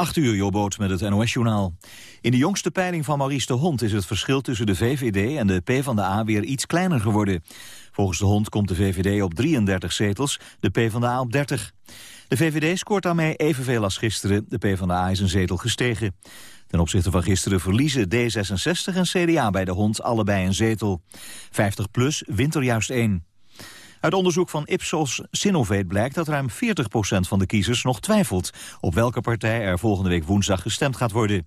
8 uur, Jobboot met het NOS-journaal. In de jongste peiling van Maurice de Hond is het verschil tussen de VVD en de PvdA weer iets kleiner geworden. Volgens de Hond komt de VVD op 33 zetels, de PvdA op 30. De VVD scoort daarmee evenveel als gisteren, de PvdA is een zetel gestegen. Ten opzichte van gisteren verliezen D66 en CDA bij de Hond allebei een zetel. 50PLUS wint er juist één. Uit onderzoek van Ipsos Sinovate blijkt dat ruim 40% van de kiezers nog twijfelt op welke partij er volgende week woensdag gestemd gaat worden.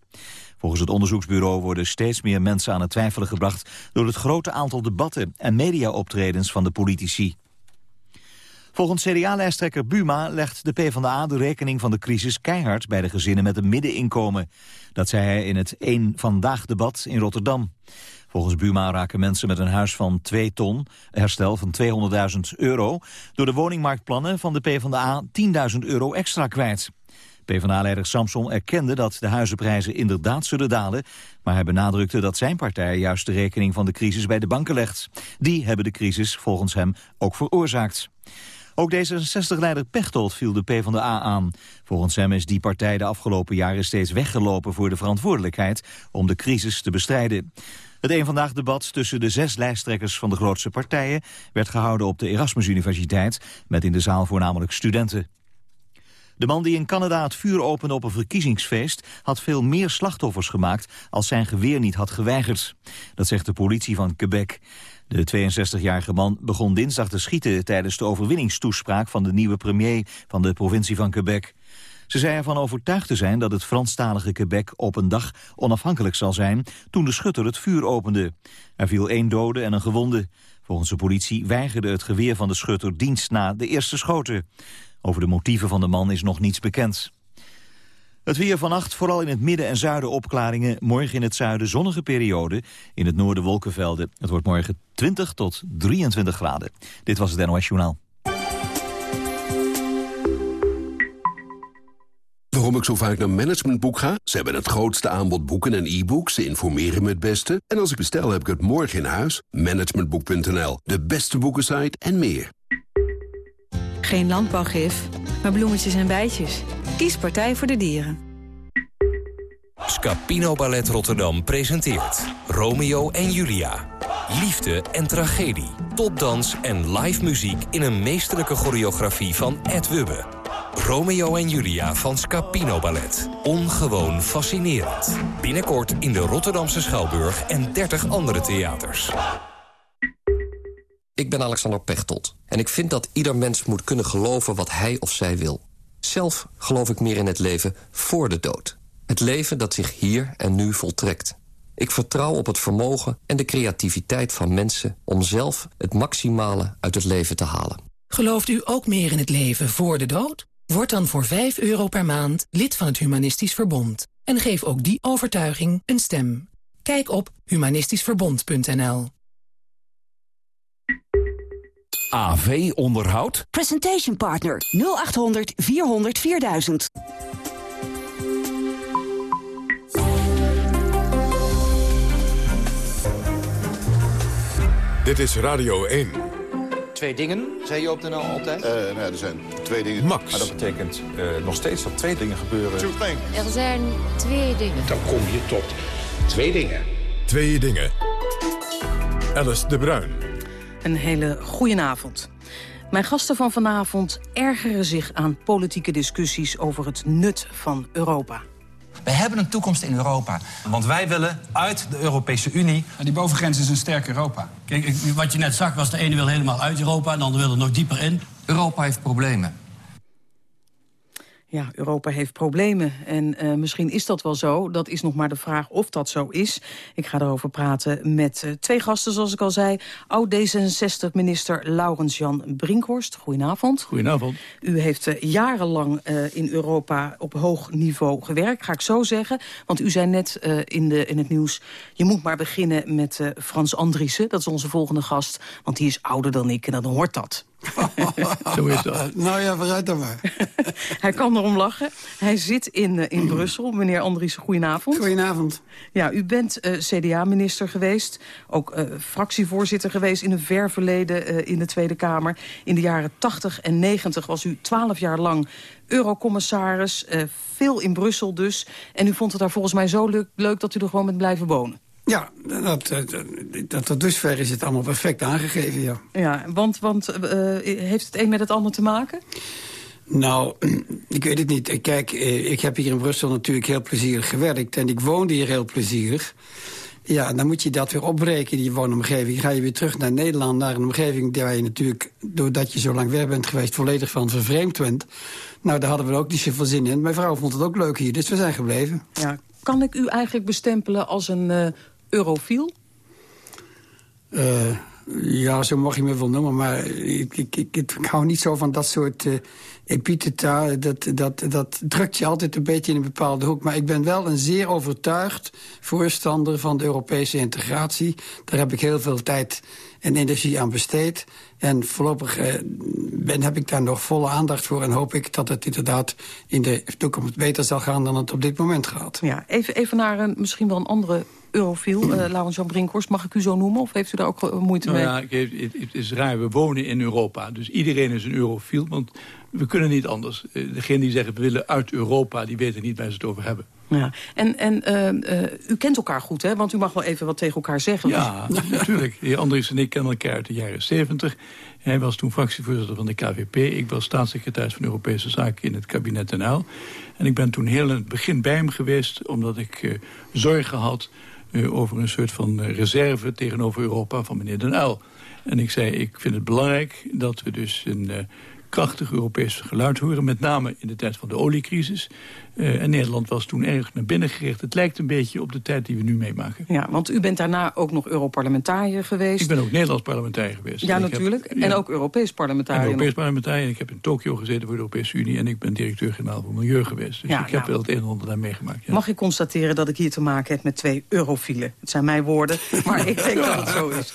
Volgens het onderzoeksbureau worden steeds meer mensen aan het twijfelen gebracht door het grote aantal debatten en mediaoptredens van de politici. Volgens CDA-lijsttrekker Buma legt de PvdA de rekening van de crisis keihard bij de gezinnen met een middeninkomen. Dat zei hij in het Eén Vandaag-debat in Rotterdam. Volgens Buma raken mensen met een huis van 2 ton, herstel van 200.000 euro, door de woningmarktplannen van de PvdA 10.000 euro extra kwijt. PvdA-leider Samson erkende dat de huizenprijzen inderdaad zullen dalen, maar hij benadrukte dat zijn partij juist de rekening van de crisis bij de banken legt. Die hebben de crisis volgens hem ook veroorzaakt. Ook D66-leider Pechtold viel de PvdA aan. Volgens hem is die partij de afgelopen jaren steeds weggelopen voor de verantwoordelijkheid om de crisis te bestrijden. Het een vandaag debat tussen de zes lijsttrekkers van de grootste partijen werd gehouden op de Erasmus Universiteit met in de zaal voornamelijk studenten. De man die in Canada het vuur opende op een verkiezingsfeest... had veel meer slachtoffers gemaakt als zijn geweer niet had geweigerd. Dat zegt de politie van Quebec. De 62-jarige man begon dinsdag te schieten tijdens de overwinningstoespraak van de nieuwe premier van de provincie van Quebec. Ze zei ervan overtuigd te zijn dat het Franstalige Quebec op een dag onafhankelijk zal zijn toen de schutter het vuur opende. Er viel één dode en een gewonde. Volgens de politie weigerde het geweer van de schutter dienst na de eerste schoten. Over de motieven van de man is nog niets bekend. Het weer vannacht, vooral in het midden en zuiden opklaringen. Morgen in het zuiden zonnige periode. In het noorden wolkenvelden. Het wordt morgen 20 tot 23 graden. Dit was het NOS Journaal. Waarom ik zo vaak naar Managementboek ga? Ze hebben het grootste aanbod boeken en e-books. Ze informeren me het beste. En als ik bestel, heb ik het morgen in huis. Managementboek.nl, de beste boekensite en meer. Geen landbouwgif, maar bloemetjes en bijtjes. Kies Partij voor de Dieren. Scapino Ballet Rotterdam presenteert Romeo en Julia. Liefde en tragedie, topdans en live muziek... in een meesterlijke choreografie van Ed Wubbe. Romeo en Julia van Scapino Ballet. Ongewoon fascinerend. Binnenkort in de Rotterdamse Schouwburg en 30 andere theaters. Ik ben Alexander Pechtold en ik vind dat ieder mens moet kunnen geloven wat hij of zij wil. Zelf geloof ik meer in het leven voor de dood. Het leven dat zich hier en nu voltrekt. Ik vertrouw op het vermogen en de creativiteit van mensen... om zelf het maximale uit het leven te halen. Gelooft u ook meer in het leven voor de dood? Word dan voor 5 euro per maand lid van het Humanistisch Verbond. En geef ook die overtuiging een stem. Kijk op humanistischverbond.nl AV Onderhoud? Presentation Partner 0800 400 4000. Dit is Radio 1. Twee dingen, zei je op de NL altijd? Uh, nou, er zijn twee dingen. Max. Maar dat betekent uh, nog steeds dat twee dingen gebeuren. Er zijn twee dingen. Dan kom je tot twee dingen. Twee dingen. Alice de Bruin. Een hele goede avond. Mijn gasten van vanavond ergeren zich aan politieke discussies over het nut van Europa. We hebben een toekomst in Europa. Want wij willen uit de Europese Unie. En die bovengrens is een sterk Europa. Kijk, wat je net zag was de ene wil helemaal uit Europa... en de andere wil er nog dieper in. Europa heeft problemen. Ja, Europa heeft problemen. En uh, misschien is dat wel zo. Dat is nog maar de vraag of dat zo is. Ik ga erover praten met uh, twee gasten, zoals ik al zei. Oud-D66-minister Laurens-Jan Brinkhorst. Goedenavond. Goedenavond. U heeft uh, jarenlang in Europa op hoog niveau gewerkt, ga ik zo zeggen. Want u zei net in, de, in het nieuws... je moet maar beginnen met Frans Andriessen. Dat is onze volgende gast, want die is ouder dan ik en dan hoort dat. Zo is dat. nou ja, vooruit dan maar. Hij kan erom lachen. Hij zit in, uh, in Brussel. Meneer Andries, goedenavond. Goedenavond. Ja, u bent uh, CDA-minister geweest. Ook uh, fractievoorzitter geweest in een ver verleden in de Tweede Kamer. In de jaren 80 en 90 was u 12 jaar lang eurocommissaris. veel in Brussel dus. En u vond het daar volgens mij zo leuk, leuk dat u er gewoon bent blijven wonen. Ja, dat, dat, tot dusver is het allemaal perfect aangegeven, ja. Ja, want, want uh, heeft het een met het ander te maken? Nou, ik weet het niet. Kijk, ik heb hier in Brussel natuurlijk heel plezierig gewerkt... en ik woonde hier heel plezierig. Ja, dan moet je dat weer opbreken, die woonomgeving. Ga je weer terug naar Nederland, naar een omgeving... waar je natuurlijk, doordat je zo lang weg bent geweest... volledig van vervreemd bent. Nou, daar hadden we ook niet zoveel zin in. Mijn vrouw vond het ook leuk hier, dus we zijn gebleven. Ja, kan ik u eigenlijk bestempelen als een uh, eurofiel? Uh, ja, zo mag je me wel noemen, maar ik, ik, ik, hou niet zo van dat soort uh. Dat, dat, dat drukt je altijd een beetje in een bepaalde hoek. Maar ik ben wel een zeer overtuigd voorstander van de Europese integratie. Daar heb ik heel veel tijd en energie aan besteed. En voorlopig eh, ben, heb ik daar nog volle aandacht voor... en hoop ik dat het inderdaad in de toekomst beter zal gaan... dan het op dit moment gaat. Ja, even, even naar een, misschien wel een andere eurofiel, uh, Laurens Jan Brinkhorst. Mag ik u zo noemen of heeft u daar ook moeite nou mee? Ja, het, het is raar, we wonen in Europa. Dus iedereen is een eurofiel, want we kunnen niet anders. Degene die zeggen we willen uit Europa, die weten niet waar ze het over hebben. Ja. En, en uh, uh, u kent elkaar goed, hè? Want u mag wel even wat tegen elkaar zeggen. Ja, natuurlijk. De heer Andries en ik kennen elkaar uit de jaren 70. Hij was toen fractievoorzitter van de KVP. Ik was staatssecretaris van Europese Zaken in het kabinet NL. En ik ben toen heel in het begin bij hem geweest... omdat ik uh, zorgen had over een soort van reserve tegenover Europa van meneer Den Uyl. En ik zei, ik vind het belangrijk dat we dus een krachtig Europees geluid horen. Met name in de tijd van de oliecrisis. Uh, en Nederland was toen erg naar binnen gericht. Het lijkt een beetje op de tijd die we nu meemaken. Ja, want u bent daarna ook nog Europarlementariër geweest. Ik ben ook Nederlands parlementariër geweest. Ja, natuurlijk. Heb, en ook Europees parlementariër. Europees parlementariër. Ik heb in Tokio gezeten voor de Europese Unie. En ik ben directeur-generaal voor Milieu geweest. Dus ja, ik heb nou, wel het een en ander daar meegemaakt. Ja. Mag ik constateren dat ik hier te maken heb met twee eurofielen? Het zijn mijn woorden, maar ik denk dat het zo is.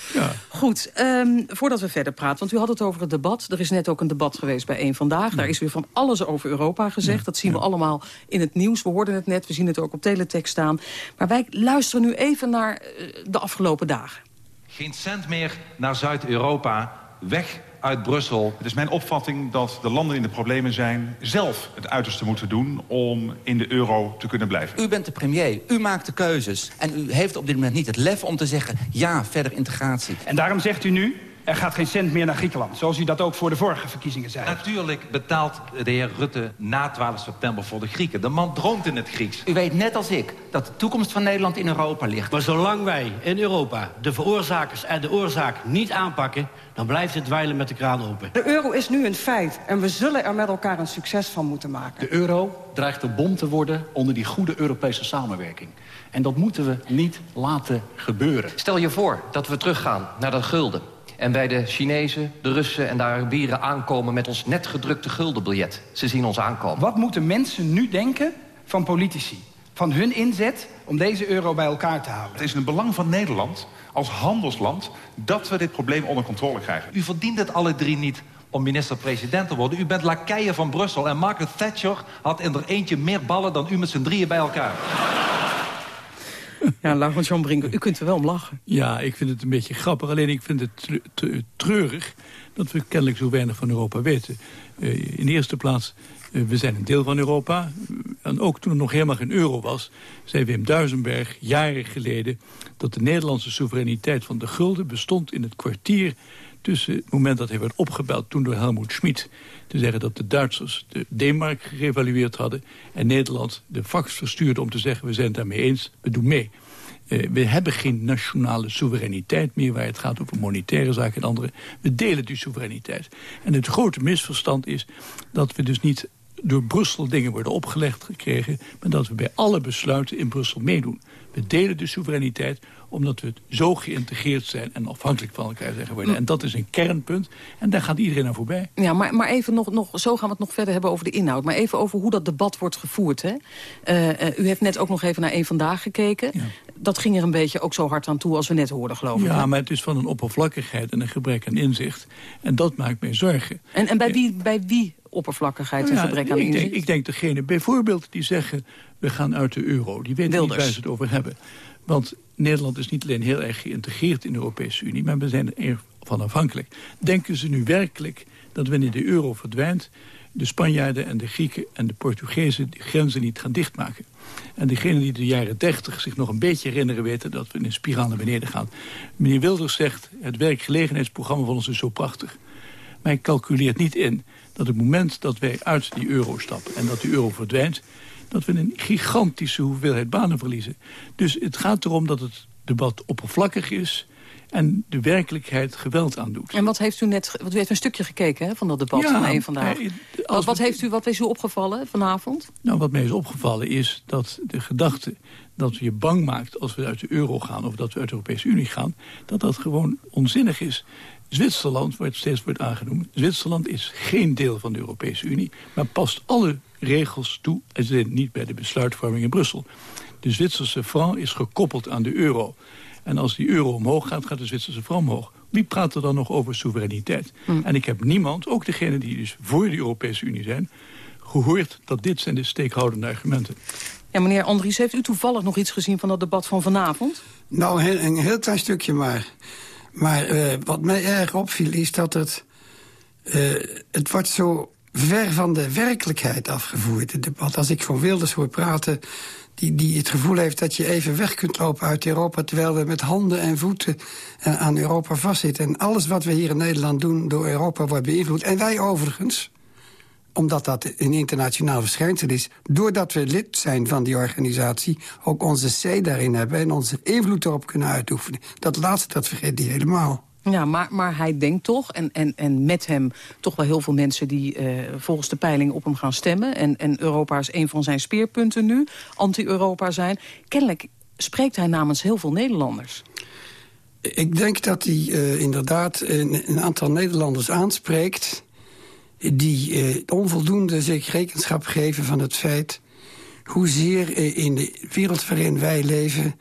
Goed, um, voordat we verder praten. Want u had het over het debat. Er is net ook een debat geweest bij één Vandaag. Daar is weer van alles over Europa gezegd. Dat zien we allemaal in het nieuws. We hoorden het net, we zien het ook op teletext staan. Maar wij luisteren nu even naar de afgelopen dagen. Geen cent meer naar Zuid-Europa, weg uit Brussel. Het is mijn opvatting dat de landen in de problemen zijn... zelf het uiterste moeten doen om in de euro te kunnen blijven. U bent de premier, u maakt de keuzes. En u heeft op dit moment niet het lef om te zeggen... ja, verder integratie. En daarom zegt u nu, er gaat geen cent meer naar Griekenland. Zoals u dat ook voor de vorige verkiezingen zei. Natuurlijk betaalt de heer Rutte na 12 september voor de Grieken. De man droomt in het Grieks. U weet net als ik dat de toekomst van Nederland in Europa ligt. Maar zolang wij in Europa de veroorzakers en de oorzaak niet aanpakken... dan blijft het dweilen met de kraan open. De euro is nu een feit en we zullen er met elkaar een succes van moeten maken. De euro dreigt de bom te worden onder die goede Europese samenwerking. En dat moeten we niet laten gebeuren. Stel je voor dat we teruggaan naar dat gulden en wij de Chinezen, de Russen en de Arabieren aankomen... met ons net gedrukte guldenbiljet. Ze zien ons aankomen. Wat moeten mensen nu denken van politici? Van hun inzet om deze euro bij elkaar te houden? Het is in het belang van Nederland als handelsland... dat we dit probleem onder controle krijgen. U verdient het alle drie niet om minister-president te worden. U bent lakeien van Brussel en Margaret Thatcher had in er eentje meer ballen... dan u met z'n drieën bij elkaar. Ja, Laurens Jan Brinker, u kunt er wel om lachen. Ja, ik vind het een beetje grappig. Alleen ik vind het treurig dat we kennelijk zo weinig van Europa weten. Uh, in de eerste plaats, uh, we zijn een deel van Europa. En ook toen er nog helemaal geen euro was... zei Wim Duisenberg jaren geleden... dat de Nederlandse soevereiniteit van de gulden bestond in het kwartier tussen het moment dat hij werd opgebeld toen door Helmoet Schmid... te zeggen dat de Duitsers de D-mark gerevalueerd hadden... en Nederland de fax verstuurde om te zeggen... we zijn het daarmee eens, we doen mee. Uh, we hebben geen nationale soevereiniteit meer... waar het gaat over monetaire zaken en andere. We delen die soevereiniteit. En het grote misverstand is dat we dus niet door Brussel dingen worden opgelegd gekregen... maar dat we bij alle besluiten in Brussel meedoen. We delen de soevereiniteit omdat we zo geïntegreerd zijn en afhankelijk van elkaar zijn geworden. En dat is een kernpunt en daar gaat iedereen aan voorbij. Ja, maar, maar even nog, nog, zo gaan we het nog verder hebben over de inhoud. Maar even over hoe dat debat wordt gevoerd. Hè? Uh, uh, u heeft net ook nog even naar één Vandaag gekeken. Ja. Dat ging er een beetje ook zo hard aan toe als we net hoorden, geloof ik. Ja, maar het is van een oppervlakkigheid en een gebrek aan inzicht. En dat maakt mij zorgen. En, en bij, wie, bij wie oppervlakkigheid en nou ja, gebrek aan ik inzicht? Denk, ik denk degene bijvoorbeeld die zeggen... we gaan uit de euro. Die weten Wilders. niet waar ze het over hebben. Want Nederland is niet alleen heel erg geïntegreerd in de Europese Unie... maar we zijn er van afhankelijk. Denken ze nu werkelijk dat wanneer de euro verdwijnt... de Spanjaarden en de Grieken en de Portugezen de grenzen niet gaan dichtmaken? En degenen die de jaren 30 zich nog een beetje herinneren weten... dat we in een spiraal naar beneden gaan. Meneer Wilders zegt, het werkgelegenheidsprogramma van ons is zo prachtig. Maar hij calculeert niet in dat het moment dat wij uit die euro stappen... en dat die euro verdwijnt dat we een gigantische hoeveelheid banen verliezen. Dus het gaat erom dat het debat oppervlakkig is en de werkelijkheid geweld aandoet. En wat heeft u net, want u heeft een stukje gekeken hè, van dat debat ja, van vandaag. Eh, wat, wat, heeft u, wat is u opgevallen vanavond? Nou, wat mij is opgevallen is dat de gedachte dat je bang maakt als we uit de euro gaan... of dat we uit de Europese Unie gaan, dat dat gewoon onzinnig is. Zwitserland wordt steeds wordt aangenoemd. Zwitserland is geen deel van de Europese Unie... maar past alle regels toe. En ze zijn niet bij de besluitvorming in Brussel. De Zwitserse franc is gekoppeld aan de euro. En als die euro omhoog gaat, gaat de Zwitserse franc omhoog. Wie praat er dan nog over soevereiniteit? Hm. En ik heb niemand, ook degenen die dus voor de Europese Unie zijn... gehoord dat dit zijn de steekhoudende argumenten. Ja, meneer Andries, heeft u toevallig nog iets gezien van dat debat van vanavond? Nou, een, een heel klein stukje maar. Maar uh, wat mij erg opviel is dat het... Uh, het wordt zo ver van de werkelijkheid afgevoerd, het debat. Als ik van Wilders hoor praten, die, die het gevoel heeft dat je even weg kunt lopen uit Europa... terwijl we met handen en voeten uh, aan Europa vastzitten. En alles wat we hier in Nederland doen door Europa wordt beïnvloed. En wij overigens, omdat dat een internationaal verschijnsel is... doordat we lid zijn van die organisatie... ook onze C daarin hebben en onze invloed erop kunnen uitoefenen. Dat laatste, dat vergeet hij helemaal. Ja, maar, maar hij denkt toch, en, en, en met hem toch wel heel veel mensen... die uh, volgens de peiling op hem gaan stemmen. En, en Europa is een van zijn speerpunten nu, anti-Europa zijn. Kennelijk spreekt hij namens heel veel Nederlanders. Ik denk dat hij uh, inderdaad een, een, aantal Nederlanders aanspreekt... die uh, onvoldoende zich rekenschap geven van het feit... hoezeer in de wereld waarin wij leven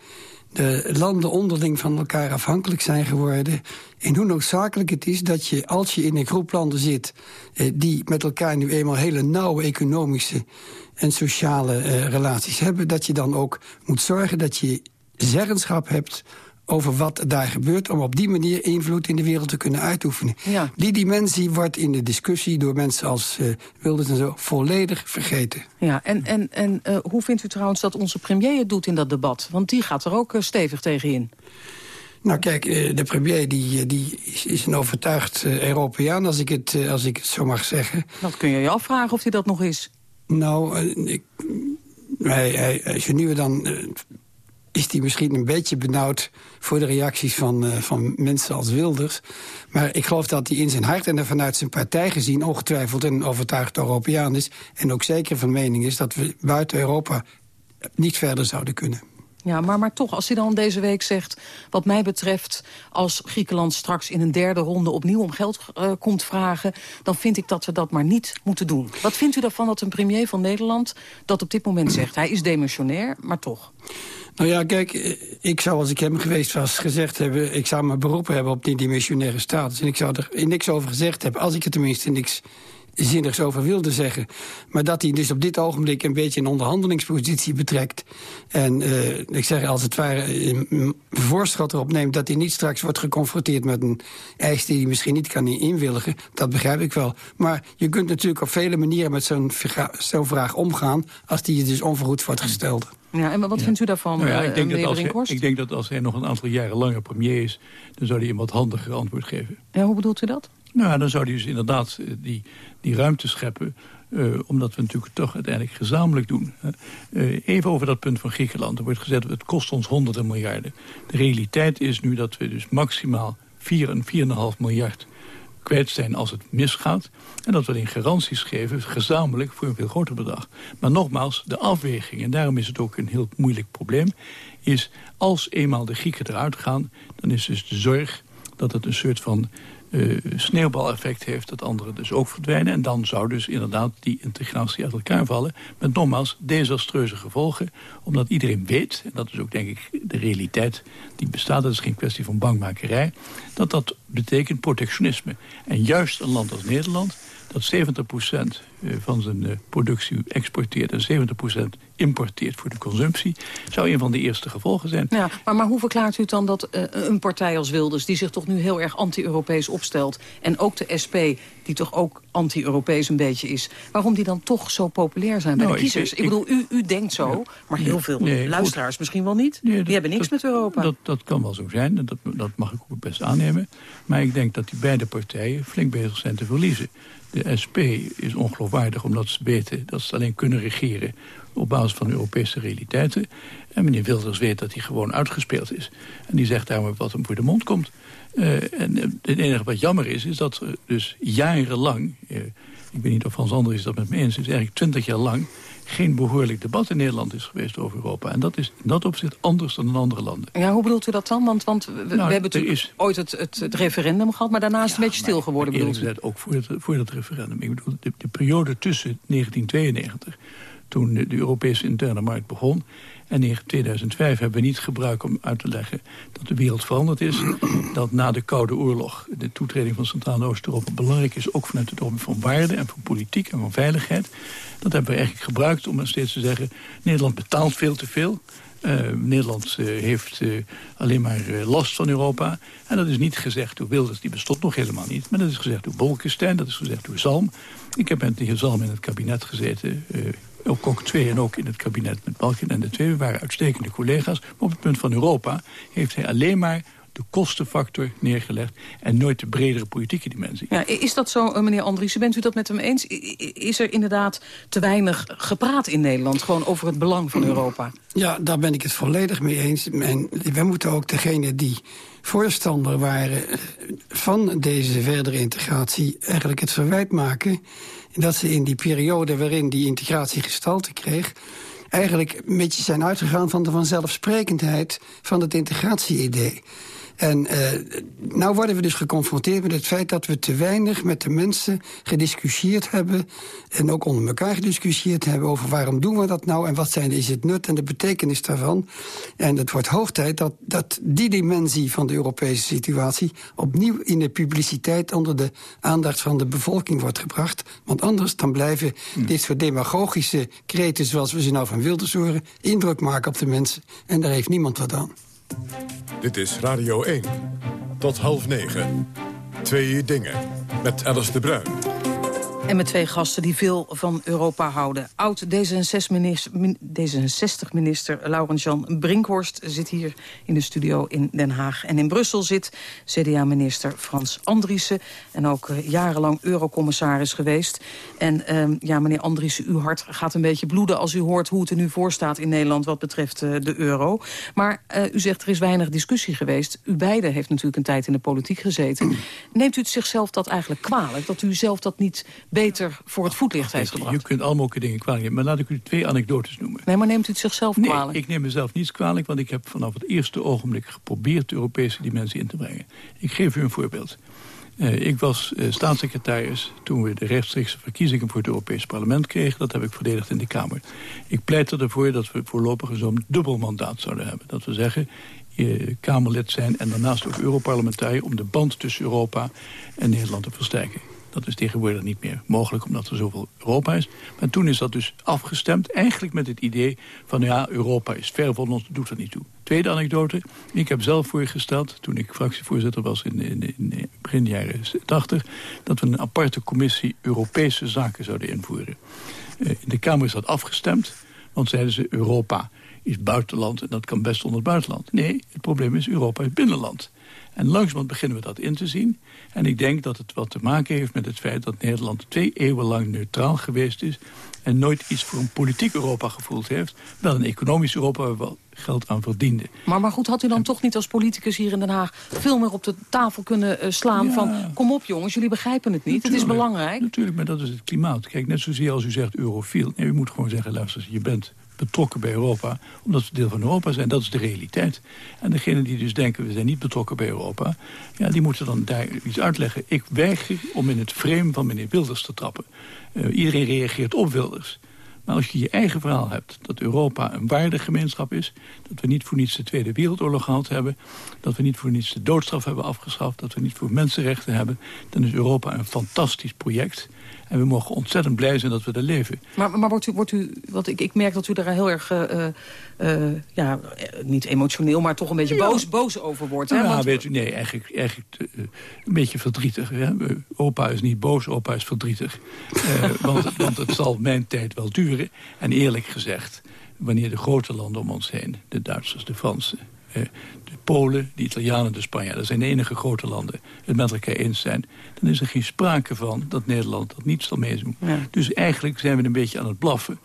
de landen onderling van elkaar afhankelijk zijn geworden... en hoe noodzakelijk het is dat je, als je in een groep landen zit... Eh, die met elkaar nu eenmaal hele nauwe economische en sociale eh, relaties hebben... dat je dan ook moet zorgen dat je zeggenschap hebt over wat daar gebeurt... om op die manier invloed in de wereld te kunnen uitoefenen. Ja. Die dimensie wordt in de discussie door mensen als uh, Wilders en zo... volledig vergeten. Ja, en, en, en uh, hoe vindt u trouwens dat onze premier het doet in dat debat? Want die gaat er ook uh, stevig tegen in. Nou kijk, de premier die, die is een overtuigd Europeaan, als ik, het, als ik het zo mag zeggen. Dat kun je je afvragen of hij dat nog is. Nou, ik, hij, hij, als je nu dan is hij misschien een beetje benauwd voor de reacties van, uh, van mensen als Wilders. Maar ik geloof dat hij in zijn hart en vanuit zijn partij gezien... ongetwijfeld een overtuigd Europeaan is. En ook zeker van mening is dat we buiten Europa niet verder zouden kunnen. Ja, maar, maar toch, als hij dan deze week zegt... wat mij betreft, als Griekenland straks in een derde ronde... opnieuw om geld uh, komt vragen... dan vind ik dat we dat maar niet moeten doen. Wat vindt u daarvan dat een premier van Nederland dat op dit moment zegt? Hij is demissionair, maar toch. Nou ja, kijk, ik zou als ik hem geweest was gezegd hebben... ik zou me beroepen hebben op die dimensionaire status. En ik zou er niks over gezegd hebben, als ik er tenminste niks zinnigs over wilde zeggen. Maar dat hij dus op dit ogenblik een beetje een onderhandelingspositie betrekt. En uh, ik zeg als het ware een voorschot erop neemt... dat hij niet straks wordt geconfronteerd met een eis die hij misschien niet kan inwilligen. Dat begrijp ik wel. Maar je kunt natuurlijk op vele manieren met zo'n zo vraag omgaan... als die je dus onvergoed wordt gesteld. Ja, en wat vindt u daarvan, nou ja, ik, denk dat als hij, ik denk dat als hij nog een aantal jaren langer premier is... dan zou hij een wat handiger antwoord geven. Ja, hoe bedoelt u dat? Nou, dan zou hij dus inderdaad die, die ruimte scheppen... Uh, omdat we natuurlijk toch uiteindelijk gezamenlijk doen. Uh, even over dat punt van Griekenland. Er wordt gezegd, het kost ons honderden miljarden. De realiteit is nu dat we dus maximaal 4 en 4,5 miljard kwijt zijn als het misgaat. En dat we alleen garanties geven, gezamenlijk, voor een veel groter bedrag. Maar nogmaals, de afweging, en daarom is het ook een heel moeilijk probleem... is als eenmaal de Grieken eruit gaan, dan is dus de zorg dat het een soort van uh, sneeuwbaleffect heeft... dat anderen dus ook verdwijnen. En dan zou dus inderdaad die integratie uit elkaar vallen. Met nogmaals desastreuze gevolgen. Omdat iedereen weet, en dat is ook denk ik de realiteit die bestaat... dat is geen kwestie van bangmakerij... dat dat betekent protectionisme. En juist een land als Nederland dat 70% eh, van zijn eh, productie exporteert en 70% importeert voor de consumptie, zou een van de eerste gevolgen zijn. Ja, maar, maar hoe verklaart u dan dat uh, een partij als Wilders, die zich toch nu heel erg anti-Europees opstelt, en ook de SP, die toch ook anti-Europees een beetje is, waarom die dan toch zo populair zijn bij nou, de kiezers? Ik, ik, bedoel, u, u denkt zo, maar heel veel luisteraars misschien wel niet. die hebben niks met Europa. Dat, dat kan wel zo zijn, en dat, dat mag ik ook best aannemen. Maar ik denk dat die beide partijen flink bezig zijn te verliezen. De SP is ongeloofwaardig omdat ze weten dat ze alleen kunnen regeren op basis van Europese realiteiten. En meneer Wilders weet dat hij gewoon uitgespeeld is. En die zegt daarom wat hem voor de mond komt. Uh, en het enige wat jammer is, is dat dus jarenlang... Uh, ik weet niet of Hans Anders dat met me eens is... eigenlijk twintig jaar lang geen behoorlijk debat in Nederland is geweest over Europa. En dat is in dat opzicht anders dan in andere landen. Ja, hoe bedoelt u dat dan? Want, want we, nou, hebben natuurlijk is... ooit het, het, het, referendum gehad... maar daarna is het een beetje stil geworden, bedoelt u? ook voor, het, voor dat referendum. Ik bedoel, de, de periode tussen 1992 toen de Europese interne markt begon. En in 2005 hebben we niet gebruikt om uit te leggen dat de wereld veranderd is. Dat na de Koude Oorlog de toetreding van Centraal- en Oost-Europa belangrijk is. Ook vanuit het oogpunt van waarde en van politiek en van veiligheid. Dat hebben we eigenlijk gebruikt om steeds te zeggen... Nederland betaalt veel te veel. Uh, Nederland uh, heeft uh, alleen maar last van Europa. En dat is niet gezegd door Wilders, die bestond nog helemaal niet. Maar dat is gezegd door Bolkestein, dat is gezegd door Zalm. Ik heb met de heer Zalm in het kabinet gezeten ook ook twee en ook in het kabinet met Balken en de twee. We waren uitstekende collega's. Maar op het punt van Europa heeft hij alleen maar de kostenfactor neergelegd... en nooit de bredere politieke dimensie. Ja, is dat zo, eh, meneer Andriessen? Bent u dat met hem eens? Is er inderdaad te weinig gepraat in Nederland... gewoon over het belang van Europa? Ja, daar ben ik het volledig mee eens. En wij moeten ook degene die voorstander waren van deze verdere integratie... eigenlijk het verwijt maken dat ze in die periode waarin die integratie gestalte kreeg eigenlijk een beetje zijn uitgegaan van de vanzelfsprekendheid van het integratie-idee. En uh, nou worden we dus geconfronteerd met het feit dat we te weinig met de mensen gediscussieerd hebben. En ook onder elkaar gediscussieerd hebben over waarom doen we dat nou en wat zijn, is het nut en de betekenis daarvan. En het wordt hoog tijd dat, dat die dimensie van de Europese situatie opnieuw in de publiciteit onder de aandacht van de bevolking wordt gebracht. Want anders dan blijven hm. dit soort demagogische kreten zoals we ze nou van Wilders horen indruk maken op de mensen. En daar heeft niemand wat aan. Dit is Radio 1. Tot half negen. Twee dingen. Met Alice de Bruin. En met twee gasten die veel van Europa houden. Oud D66-minister Laurent-Jan Brinkhorst zit hier in de studio in Den Haag. En in Brussel zit CDA-minister Frans Andriessen. En ook uh, jarenlang eurocommissaris geweest. En uh, ja, meneer Andriessen, uw hart gaat een beetje bloeden... als u hoort hoe het er nu voor staat in Nederland wat betreft uh, de euro. Maar uh, u zegt er is weinig discussie geweest. U beiden heeft natuurlijk een tijd in de politiek gezeten. Neemt u het zichzelf dat eigenlijk kwalijk? Dat u zelf dat niet beter voor het voetlicht heeft gebracht. Je kunt allemaal dingen kwalijk nemen, maar laat ik u twee anekdotes noemen. Nee, maar neemt u het zichzelf kwalijk? Nee, ik neem mezelf niets kwalijk, want ik heb vanaf het eerste ogenblik geprobeerd de Europese dimensie in te brengen. Ik geef u een voorbeeld. Uh, ik was uh, staatssecretaris toen we de rechtstreekse verkiezingen voor het Europees parlement kregen. Dat heb ik verdedigd in de Kamer. Ik pleitte ervoor dat we voorlopig zo'n dubbel mandaat zouden hebben. Dat we zeggen, uh, Kamerlid zijn en daarnaast ook Europarlementariër... om de band tussen Europa en Nederland te versterken. Dat is tegenwoordig niet meer mogelijk omdat er zoveel Europa is. Maar toen is dat dus afgestemd. Eigenlijk met het idee van ja, Europa is ver van ons, doet er niet toe. Tweede anekdote. Ik heb zelf voorgesteld, toen ik fractievoorzitter was in, in, in begin jaren 80... dat we een aparte commissie Europese zaken zouden invoeren. Uh, in de Kamer is dat afgestemd, want zeiden ze Europa is buitenland en dat kan best onder het buitenland. Nee, het probleem is Europa is binnenland. En langzamerhand beginnen we dat in te zien. En ik denk dat het wat te maken heeft met het feit dat Nederland twee eeuwen lang neutraal geweest is en nooit iets voor een politiek Europa gevoeld heeft. Wel een economisch Europa waar we wel geld aan verdienden. Maar, maar goed, had u dan toch niet als politicus hier in Den Haag... veel meer op de tafel kunnen uh, slaan van... kom op jongens, jullie begrijpen het niet, natuurlijk, het is belangrijk. Natuurlijk, maar dat is het klimaat. Kijk, net zozeer als u zegt eurofiel. Nee, u moet gewoon zeggen, luister, je bent betrokken bij Europa... omdat we deel van Europa zijn. Dat is de realiteit. En degenen die dus denken, we zijn niet betrokken bij Europa... Ja, die moeten dan daar iets uitleggen. Ik weiger om in het frame van meneer Wilders te trappen. Uh, iedereen reageert op Wilders. Maar als je je eigen verhaal hebt, dat Europa een waardegemeenschap is... dat we niet voor niets de Tweede Wereldoorlog gehad hebben... dat we niet voor niets de doodstraf hebben afgeschaft... dat we niet voor mensenrechten hebben... dan is Europa een fantastisch project... En we mogen ontzettend blij zijn dat we er leven. Maar, maar wordt u, wordt u want ik, ik merk dat u daar heel erg, uh, uh, ja, niet emotioneel, maar toch een beetje ja. boos, boos over wordt. Hè? Ja, want, weet u, nee, eigenlijk, eigenlijk uh, een beetje verdrietig. Hè? Opa is niet boos, opa is verdrietig. want, want het zal mijn tijd wel duren. En eerlijk gezegd, wanneer de grote landen om ons heen, de Duitsers, de Fransen, Polen, de Italianen, de Spanjaarden... dat zijn de enige grote landen het met elkaar eens zijn... dan is er geen sprake van dat Nederland dat niet zal meedoen. Ja. Dus eigenlijk zijn we een beetje aan het blaffen.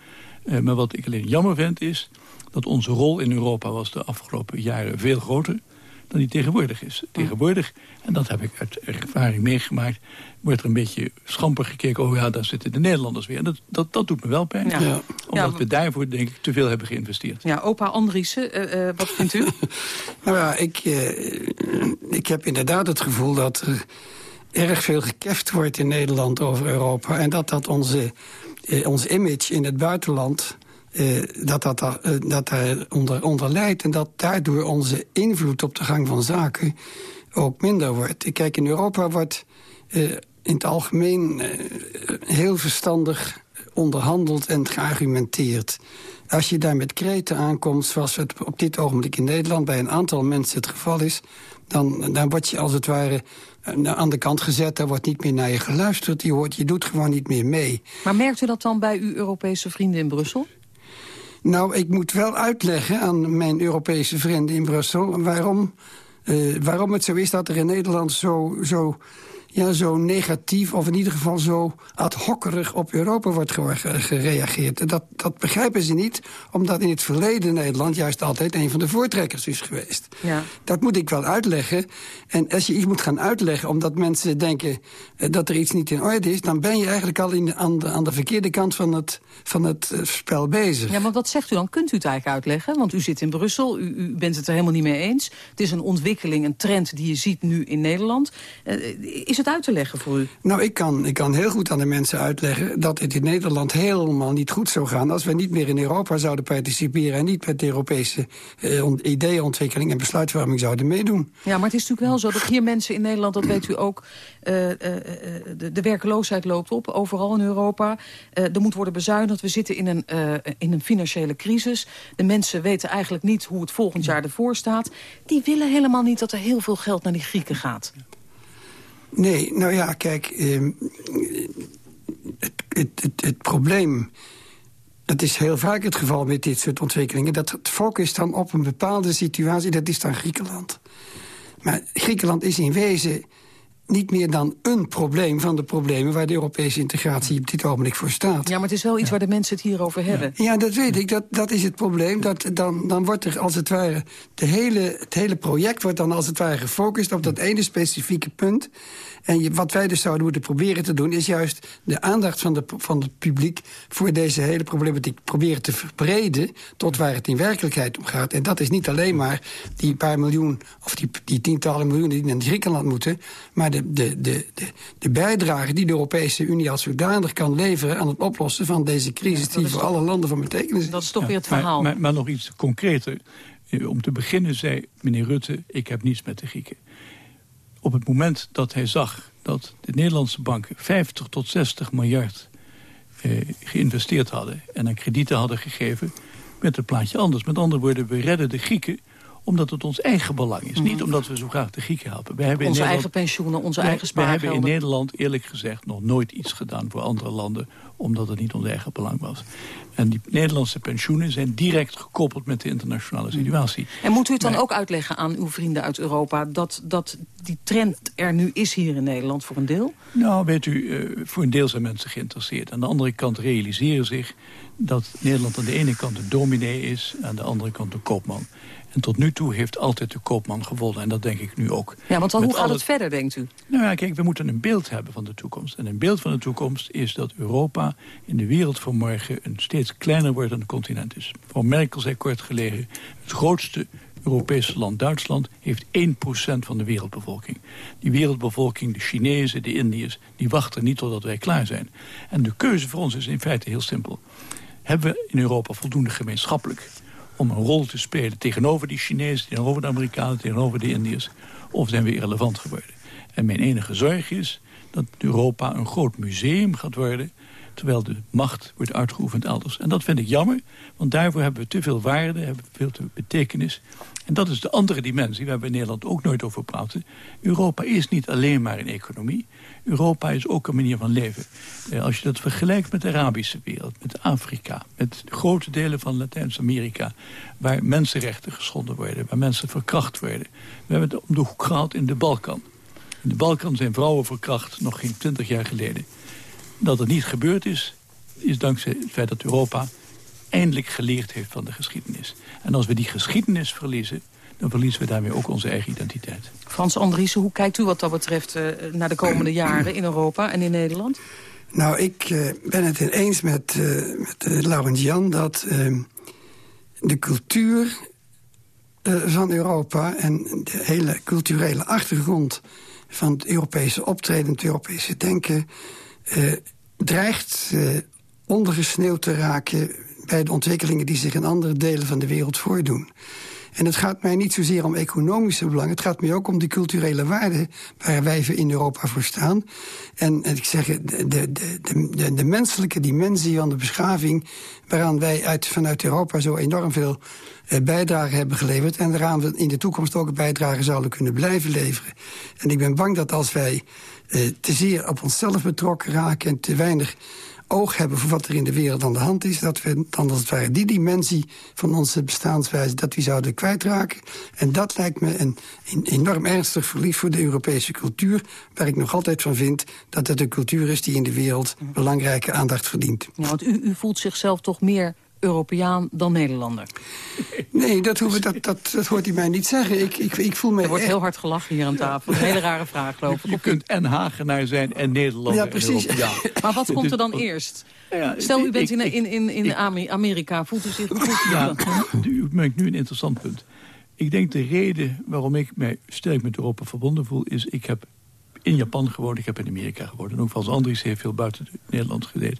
Uh, maar wat ik alleen jammer vind is dat onze rol in Europa was de afgelopen jaren veel groter dan die tegenwoordig is. Tegenwoordig, en dat heb ik uit ervaring meegemaakt... wordt er een beetje schamper gekeken... oh ja, daar zitten de Nederlanders weer. En dat, dat, dat doet me wel pijn. Ja. Omdat ja, we daarvoor, denk ik, te veel hebben geïnvesteerd. Ja, opa Andriessen, uh, uh, wat vindt u? nou ja, ik, uh, ik heb inderdaad het gevoel dat er erg veel gekeft wordt in Nederland over Europa. En dat dat onze, ons image in het buitenland uh, dat, dat, uh, dat onder, leidt... en dat daardoor onze invloed op de gang van zaken ook minder wordt. Kijk, in Europa wordt uh, in het algemeen heel verstandig onderhandeld en geargumenteerd. Als je daar met kreten aankomt, zoals het op dit ogenblik in Nederland... bij een aantal mensen het geval is... dan, dan word je als het ware aan de kant gezet. Daar wordt niet meer naar je geluisterd. Je, hoort, je doet gewoon niet meer mee. Maar merkt u dat dan bij uw Europese vrienden in Brussel? Nou, ik moet wel uitleggen aan mijn Europese vrienden in Brussel... waarom, uh, waarom het zo is dat er in Nederland zo, zo ja, zo negatief of in ieder geval zo ad hockerig op Europa wordt gereageerd. Dat, dat begrijpen ze niet, omdat in het verleden Nederland juist altijd een van de voortrekkers is geweest. Ja. Dat moet ik wel uitleggen. En als je iets moet gaan uitleggen omdat mensen denken uh, dat er iets niet in orde is, dan ben je eigenlijk al in, aan, de, aan de verkeerde kant van het, van het uh, spel bezig. Ja, maar wat zegt u dan? Kunt u het eigenlijk uitleggen? Want u zit in Brussel, u, u bent het er helemaal niet mee eens. Het is een ontwikkeling, een trend die je ziet nu in Nederland. Uh, is het het uit te leggen voor u? Nou, ik kan, ik kan heel goed aan de mensen uitleggen... dat het in Nederland helemaal niet goed zou gaan... als we niet meer in Europa zouden participeren... en niet met de Europese uh, ideeënontwikkeling en besluitvorming zouden meedoen. Ja, maar het is natuurlijk wel zo dat hier mensen in Nederland... dat weet u ook, uh, uh, de, de, werkeloosheid loopt op, overal in Europa. er moet worden bezuinigd. We zitten in een, in een financiële crisis. De mensen weten eigenlijk niet hoe het volgend jaar ervoor staat. Die willen helemaal niet dat er heel veel geld naar die Grieken gaat. Nee, nou ja, kijk, eh, het, het, het, het, probleem... dat is heel vaak het geval met dit soort ontwikkelingen... dat het focus dan op een bepaalde situatie, dat is dan Griekenland. Maar Griekenland is in wezen niet meer dan een probleem van de problemen... waar de Europese integratie op dit ogenblik voor staat. Ja, maar het is wel iets waar de mensen het hier over hebben. Ja, dat weet ik. Dat, dat is het probleem. Dat, dan, dan wordt er als het ware... De hele, het hele project wordt dan als het ware gefocust op dat ene specifieke punt... En je, wat wij dus zouden moeten proberen te doen... is juist de aandacht van, de, van het publiek voor deze hele problematiek... proberen te verbreden tot waar het in werkelijkheid om gaat. En dat is niet alleen maar die paar miljoen... of die, die tientallen miljoenen die naar Griekenland moeten... maar de, de, de, de, de bijdrage die de Europese Unie als zodanig kan leveren... aan het oplossen van deze crisis ja, die voor alle landen van betekenis is. Dat is toch weer het verhaal. Maar, maar, maar nog iets concreter. Eh, om te beginnen zei meneer Rutte, ik heb niets met de Grieken op het moment dat hij zag dat de Nederlandse banken 50 tot 60 miljard eh, geïnvesteerd hadden en aan kredieten hadden gegeven, werd het plaatje anders. Met andere woorden, we redden de Grieken omdat het ons eigen belang is. Niet mhm. omdat we zo graag de Grieken helpen. We hebben onze eigen pensioenen, onze eigen spaargelden. We hebben in Nederland eerlijk gezegd nog nooit iets gedaan voor andere landen omdat het niet ons eigen belang was. En die Nederlandse pensioenen zijn direct gekoppeld met de internationale Hmm. situatie. En moet u het dan Maar- ook uitleggen aan uw vrienden uit Europa... Dat, dat die trend er nu is hier in Nederland voor een deel? Nou, weet u, eh, voor een deel zijn mensen geïnteresseerd. Aan de andere kant realiseren zich dat Nederland aan de ene kant een dominee is... aan de andere kant een koopman. En tot nu toe heeft altijd de koopman gewonnen. En dat denk ik nu ook. Ja, want hoe gaat alle- het verder, denkt u? Nou ja, kijk, we moeten een beeld hebben van de toekomst. En een beeld van de toekomst is dat Europa in de wereld van morgen... een steeds kleiner wordend continent is. Mevrouw Merkel zei kort geleden... het grootste Europese land, Duitsland, heeft 1% van de wereldbevolking. Die wereldbevolking, de Chinezen, de Indiërs... die wachten niet totdat wij klaar zijn. En de keuze voor ons is in feite heel simpel. Hebben we in Europa voldoende gemeenschappelijk om een rol te spelen tegenover die Chinezen, tegenover de Amerikanen, tegenover de Indiërs? Of zijn we irrelevant geworden? En mijn enige zorg is dat Europa een groot museum gaat worden... terwijl de macht wordt uitgeoefend elders. En dat vind ik jammer, want daarvoor hebben we te veel waarde... hebben we veel te betekenis. En dat is de andere dimensie, waar we in Nederland ook nooit over praten. Europa is niet alleen maar een economie. Europa is ook een manier van leven. Eh, Als je dat vergelijkt met de Arabische wereld, met Afrika... met grote delen van Latijns-Amerika... waar mensenrechten geschonden worden, waar mensen verkracht worden. We hebben het om de hoek gehaald in de Balkan. In de Balkan zijn vrouwen verkracht nog geen twintig jaar geleden. Dat het niet gebeurd is, is dankzij het feit dat Europa eindelijk geleerd heeft van de geschiedenis. En als we die geschiedenis verliezen, dan verliezen we daarmee ook onze eigen identiteit. Frans Andriessen, hoe kijkt u wat dat betreft eh, naar de komende jaren in Europa en in Nederland? Nou, ik eh, ben het eens met, eh met Laurens Jan dat eh, de cultuur eh, van Europa... en de hele culturele achtergrond van het Europese optreden... het Europese denken... dreigt eh, ondergesneeuwd te raken bij de ontwikkelingen... die zich in andere delen van de wereld voordoen. En het gaat mij niet zozeer om economische belangen. Het gaat mij ook om de culturele waarden waar wij in Europa voor staan. En, ik zeg, de, de, de, de, menselijke dimensie van de beschaving... waaraan wij uit, vanuit Europa zo enorm veel eh, bijdrage hebben geleverd... en waaraan we in de toekomst ook bijdrage zouden kunnen blijven leveren. En ik ben bang dat als wij te zeer op onszelf betrokken raken... en te weinig oog hebben voor wat er in de wereld aan de hand is... dat we dan als het ware die dimensie van onze bestaanswijze... dat we zouden kwijtraken. En dat lijkt me een, een enorm ernstig verlies voor de Europese cultuur... waar ik nog altijd van vind dat het een cultuur is... die in de wereld belangrijke aandacht verdient. Ja, want u, u voelt zichzelf toch meer Europeaan dan Nederlander? Nee, dat, hoeven, dat, dat, dat hoort u mij niet zeggen. Ik, ik, ik voel me Er wordt echt- heel hard gelachen hier aan tafel. Een hele rare vraag, geloof ik. Je kunt en Hagenaar zijn en Nederlander. Ja, precies. Maar wat komt er dan eerst? Ja, Stel, u bent in, ik- in, in, in ik- Ame- Amerika. Voelt u zich u Ja, dan? u maakt nu een interessant punt. Ik denk de reden waarom ik mij sterk met Europa verbonden voel... is ik heb in Japan gewoond, ik heb in Amerika gewoond. En ook Frans Andries heeft veel buiten Nederland gedaan.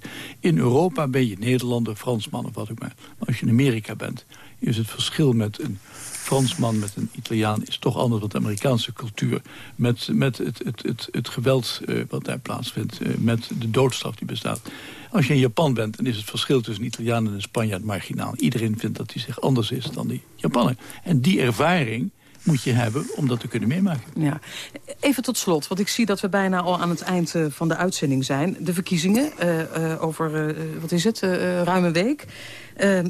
In Europa ben je Nederlander, Fransman of wat ook maar. Maar als je in Amerika bent, is het verschil met een Fransman, met een Italiaan... is toch anders dan de Amerikaanse cultuur. Met, met het, het, het, het geweld eh, wat daar plaatsvindt, eh, met de doodstraf die bestaat. Als je in Japan bent, dan is het verschil tussen Italiaan en een Spanjaard marginaal. Iedereen vindt dat hij zich anders is dan die Japaner. En die ervaring moet je hebben om dat te kunnen meemaken. Ja. Even tot slot, want ik zie dat we bijna al aan het eind eh, van de uitzending zijn. De verkiezingen eh, eh, over, eh, wat is het, ruim een week.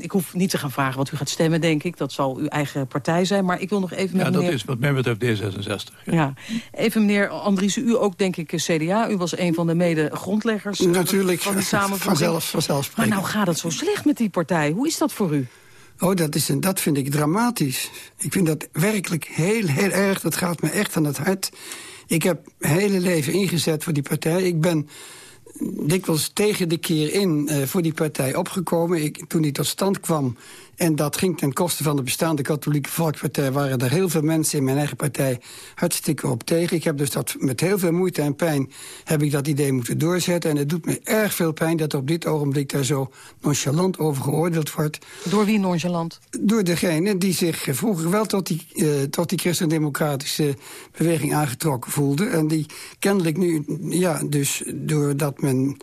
Ik hoef niet te gaan vragen wat u gaat stemmen, denk ik. Dat zal uw eigen partij zijn. Maar ik wil nog even met Ja, dat is wat mij betreft D66. Ja. Even meneer Andriessen, u ook denk ik CDA. U was een van de mede-grondleggers Natuurlijk, van die samenvoeging. vanzelf, Maar vanzelfsprekend. nou gaat het zo slecht met die partij. Hoe is dat voor u? Oh, dat, is een, dat vind ik dramatisch. Ik vind dat werkelijk heel, heel erg. Dat gaat me echt aan het hart. Ik heb mijn hele leven ingezet voor die partij. Ik ben dikwijls tegen de keer in eh, voor die partij opgekomen. Ik, toen die tot stand kwam en dat ging ten koste van de bestaande katholieke volkspartij... waren er heel veel mensen in mijn eigen partij hartstikke op tegen. Ik heb dus dat met heel veel moeite en pijn heb ik dat idee moeten doorzetten. En het doet me erg veel pijn dat op dit ogenblik daar zo nonchalant over geoordeeld wordt. Door wie nonchalant? Door degene die zich vroeger wel tot die, eh, tot die christendemocratische beweging aangetrokken voelde. En die kennelijk nu, ja, dus doordat men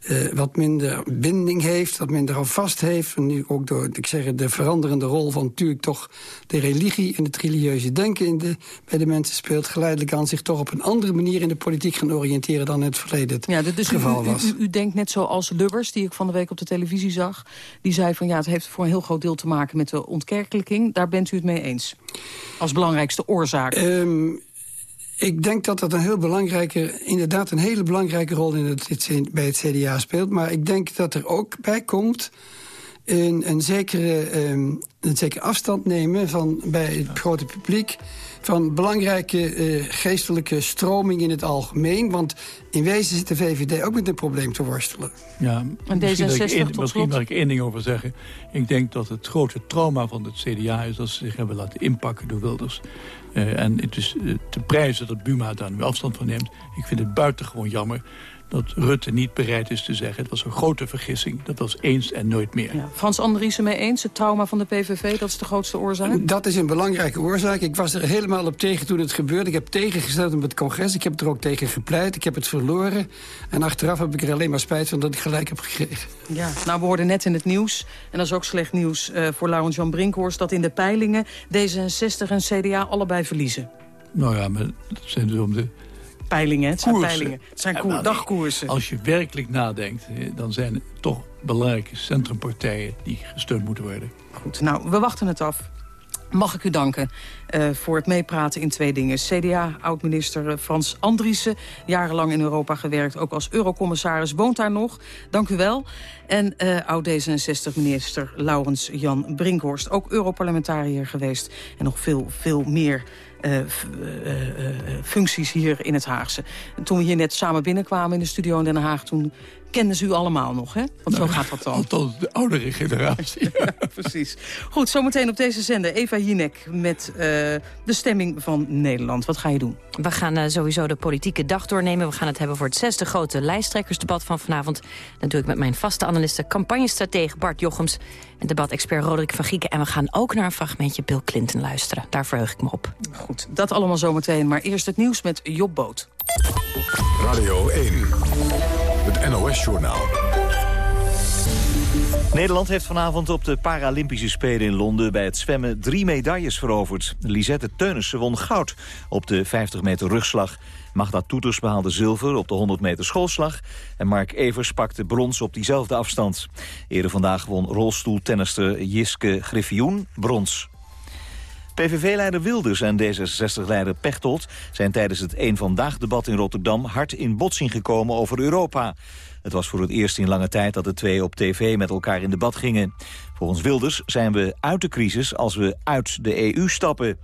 uh, wat minder binding heeft, wat minder vast heeft. En nu ook door ik zeg, de veranderende rol van natuurlijk toch de religie en het religieuze denken in de, bij de mensen speelt. Geleidelijk aan zich toch op een andere manier in de politiek gaan oriënteren dan in het verleden het ja, dus geval u, was. U, u, denkt net zoals Lubbers, die ik van de week op de televisie zag. Die zei van ja, het heeft voor een heel groot deel te maken met de ontkerkelijking. Daar bent u het mee eens? Als belangrijkste oorzaak. Um, ik denk dat dat een heel belangrijke, inderdaad een hele belangrijke rol in het, bij het CDA speelt. Maar ik denk dat er ook bij komt een, een, zekere, um, een zekere afstand nemen van, bij het grote publiek van belangrijke uh, geestelijke stroming in het algemeen. Want in wezen zit de VVD ook met een probleem te worstelen. Ja, en misschien, ik, misschien mag ik één ding over zeggen. Ik denk dat het grote trauma van het CDA is... dat ze zich hebben laten inpakken door Wilders. Uh, en het is uh, te prijzen dat Buma daar nu afstand van neemt. Ik vind het buitengewoon jammer dat Rutte niet bereid is te zeggen... het was een grote vergissing, dat was eens en nooit meer. Ja. Frans Andriessen mee eens, het trauma van de PVV, dat is de grootste oorzaak? Dat is een belangrijke oorzaak. Ik was er helemaal op tegen toen het gebeurde. Ik heb tegengestemd op het congres, ik heb er ook tegen gepleit. Ik heb het verloren en achteraf heb ik er alleen maar spijt van dat ik gelijk heb gekregen. Ja, nou we hoorden net in het nieuws, en dat is ook slecht nieuws uh, voor Laurens Jan Brinkhorst... dat in de peilingen D66 en CDA allebei verliezen. Nou ja, maar dat zijn dus om de peilingen. Het zijn peilingen. Het zijn koer, dagkoersen. Als je werkelijk nadenkt, dan zijn het toch belangrijke centrumpartijen die gesteund moeten worden. Goed, nou, we wachten het af. Mag ik u danken uh, voor het meepraten in twee dingen. CDA, oud-minister eh, Frans Andriessen, jarenlang in Europa gewerkt... ook als eurocommissaris, woont daar nog. Dank u wel. En uh, oud-D66-minister Laurens Jan Brinkhorst, ook Europarlementariër geweest... en nog veel, veel meer uh, uh, functies hier in het Haagse. En toen we hier net samen binnenkwamen in de studio in Den Haag... toen kenden ze u allemaal nog, hè? Want zo nou, gaat dat dan. Althans, de oudere generatie. ja, precies. Goed, zometeen op deze zender Eva Jinek met de stemming van Nederland. Wat ga je doen? We gaan sowieso de politieke dag doornemen. We gaan het hebben voor het zesde grote lijsttrekkersdebat van vanavond. Dat doe ik met mijn vaste analisten campagnestratege Bart Jochems... en debatexpert Roderick van Gieken. En we gaan ook naar een fragmentje Bill Clinton luisteren. Daar verheug ik me op. Goed, dat allemaal zometeen. Maar eerst het nieuws met Job Boot. Radio 1, het NOS-journaal. Nederland heeft vanavond op de Paralympische Spelen in Londen... bij het zwemmen drie medailles veroverd. Lisette Teunissen won goud op de 50 meter rugslag. Magda Toeters behaalde zilver op de 100 meter schoolslag... en Mark Evers pakte brons op diezelfde afstand. Eerder vandaag won rolstoeltennister Jiske Griffioen brons. PVV-leider Wilders en D66-leider Pechtold zijn tijdens het Eén Vandaag-debat in Rotterdam hard in botsing gekomen over Europa. Het was voor het eerst in lange tijd dat de twee op tv met elkaar in debat gingen. Volgens Wilders zijn we uit de crisis als we uit de EU stappen.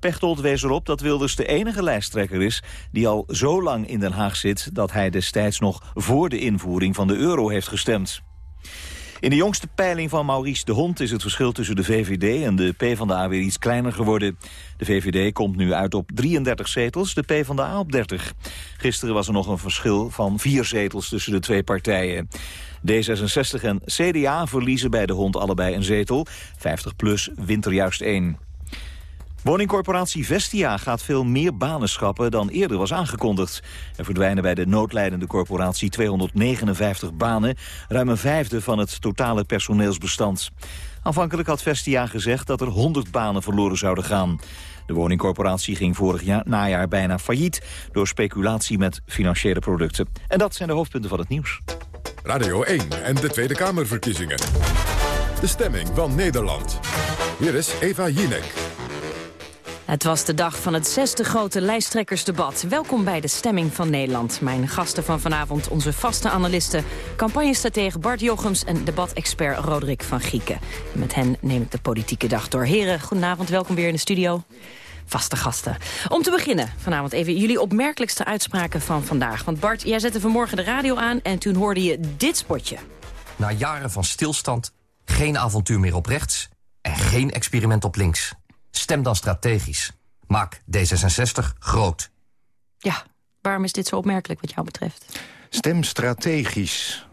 Pechtold wees erop dat Wilders de enige lijsttrekker is... die al zo lang in Den Haag zit dat hij destijds nog voor de invoering van de euro heeft gestemd. In de jongste peiling van Maurice de Hond is het verschil tussen de VVD en de PvdA weer iets kleiner geworden. De VVD komt nu uit op 33 zetels, de PvdA op 30. Gisteren was er nog een verschil van vier zetels tussen de twee partijen. D66 en CDA verliezen bij de Hond allebei een zetel. 50PLUS wint er juist één. Woningcorporatie Vestia gaat veel meer banen schappen dan eerder was aangekondigd. Er verdwijnen bij de noodleidende corporatie 259 banen, ruim een vijfde van het totale personeelsbestand. Aanvankelijk had Vestia gezegd dat er 100 banen verloren zouden gaan. De woningcorporatie ging vorig jaar, najaar bijna failliet... door speculatie met financiële producten. En dat zijn de hoofdpunten van het nieuws. Radio 1 en de Tweede Kamerverkiezingen. De stemming van Nederland. Hier is Eva Jinek. Het was de dag van het zesde grote lijsttrekkersdebat. Welkom bij de Stemming van Nederland. Mijn gasten van vanavond, onze vaste analisten... campagnestratege Bart Jochems en debatexpert Roderick van Gieken. Met hen neem ik de politieke dag door. Heren, goedenavond, welkom weer in de studio vaste gasten. Om te beginnen vanavond even jullie opmerkelijkste uitspraken van vandaag. Want Bart, jij zette vanmorgen de radio aan en toen hoorde je dit spotje. Na jaren van stilstand, geen avontuur meer op rechts en geen experiment op links. Stem dan strategisch. Maak D66 groot. Ja, waarom is dit zo opmerkelijk wat jou betreft? Stem strategisch.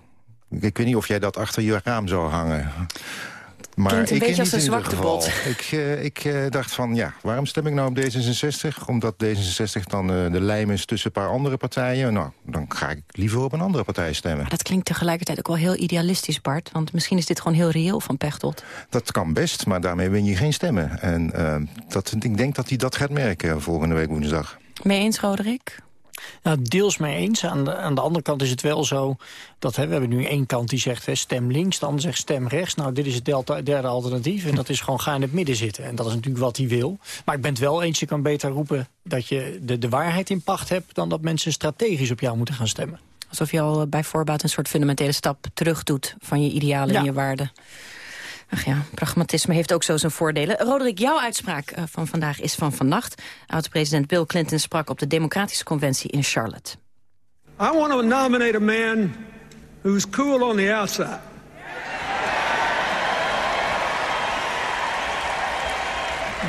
Ik weet niet of jij dat achter je raam zou hangen. Maar Klinkt een ik beetje als een geval. Ik, eh, ik eh, dacht van, ja, waarom stem ik nou op D66? Omdat D66 dan eh, de lijm is tussen een paar andere partijen. Nou, dan ga ik liever op een andere partij stemmen. Maar dat klinkt tegelijkertijd ook wel heel idealistisch, Bart. Want misschien is dit gewoon heel reëel van Pechtold. Dat kan best, maar daarmee win je geen stemmen. En dat, ik denk dat hij dat gaat merken volgende week woensdag. Mee eens, Roderick? Nou, deels mee eens. Aan de, aan de andere kant is het wel zo dat hè, we hebben nu één kant die zegt hè, stem links, de ander zegt stem rechts. Nou, dit is het delta, derde alternatief en dat is gewoon ga in het midden zitten. En dat is natuurlijk wat hij wil. Maar ik ben het wel eens, je kan beter roepen dat je de, de waarheid in pacht hebt... dan dat mensen strategisch op jou moeten gaan stemmen. Alsof je al bij voorbaat een soort fundamentele stap terug doet... van je idealen en je waarden. Ach ja, pragmatisme heeft ook zo zijn voordelen. Roderick, jouw uitspraak eh, van vandaag is van vannacht. Oud-president Bill Clinton sprak op de Democratische Conventie in Charlotte. I want to nominate a man who's cool on the outside.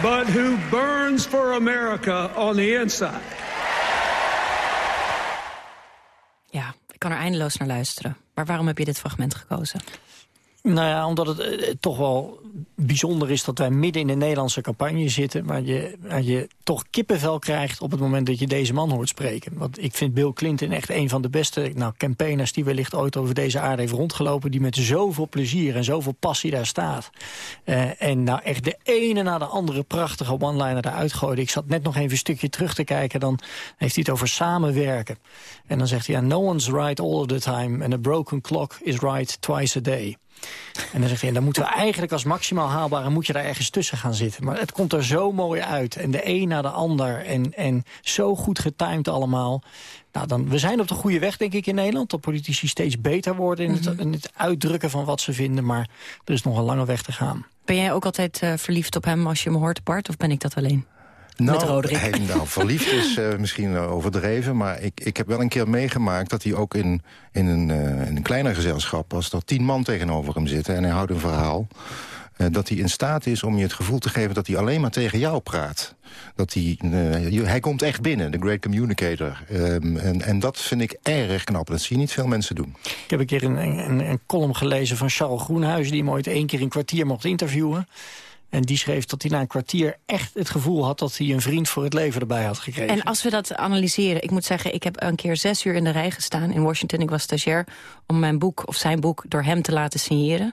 But who burns for America on the inside. Ja, ik kan er eindeloos naar luisteren. Maar waarom heb je dit fragment gekozen? Nou ja, omdat het eh, toch wel bijzonder is dat wij midden in de Nederlandse campagne zitten... waar je, waar je toch kippenvel krijgt op het moment dat je deze man hoort spreken. Want ik vind Bill Clinton echt een van de beste nou, campaigners... die wellicht ooit over deze aarde heeft rondgelopen... die met zoveel plezier en zoveel passie daar staat. Eh, en nou echt de ene na de andere prachtige one-liner eruit gooide. Ik zat net nog even een stukje terug te kijken. Dan heeft hij het over samenwerken. En dan zegt hij, no one's right all the time... and a broken clock is right twice a day. En dan zegt hij, en dan moeten we eigenlijk als maximaal haalbare... moet je daar ergens tussen gaan zitten. Maar het komt er zo mooi uit. En de een na de ander. En, en zo goed getimed allemaal. Nou, dan, we zijn op de goede weg, denk ik, in Nederland. Dat politici steeds beter worden in het, in het uitdrukken van wat ze vinden. Maar er is nog een lange weg te gaan. Ben jij ook altijd uh, verliefd op hem als je hem hoort, Bart? Of ben ik dat alleen? Nou, hij, nou, verliefd is uh, misschien overdreven, maar ik, ik heb wel een keer meegemaakt... dat hij ook in, in, een, uh, in een kleiner gezelschap, als er tien man tegenover hem zitten... en hij houdt een verhaal, uh, dat hij in staat is om je het gevoel te geven... dat hij alleen maar tegen jou praat. Dat hij, hij komt echt binnen, de great communicator. Um, en, en dat vind ik erg knap, dat zie je niet veel mensen doen. Ik heb een keer een, een, een column gelezen van Charles Groenhuizen... die hem ooit één keer een kwartier mocht interviewen... En die schreef dat hij na een kwartier echt het gevoel had... dat hij een vriend voor het leven erbij had gekregen. En als we dat analyseren, ik moet zeggen... ik heb een keer zes uur in de rij gestaan in Washington. Ik was stagiair om mijn boek, of zijn boek, door hem te laten signeren.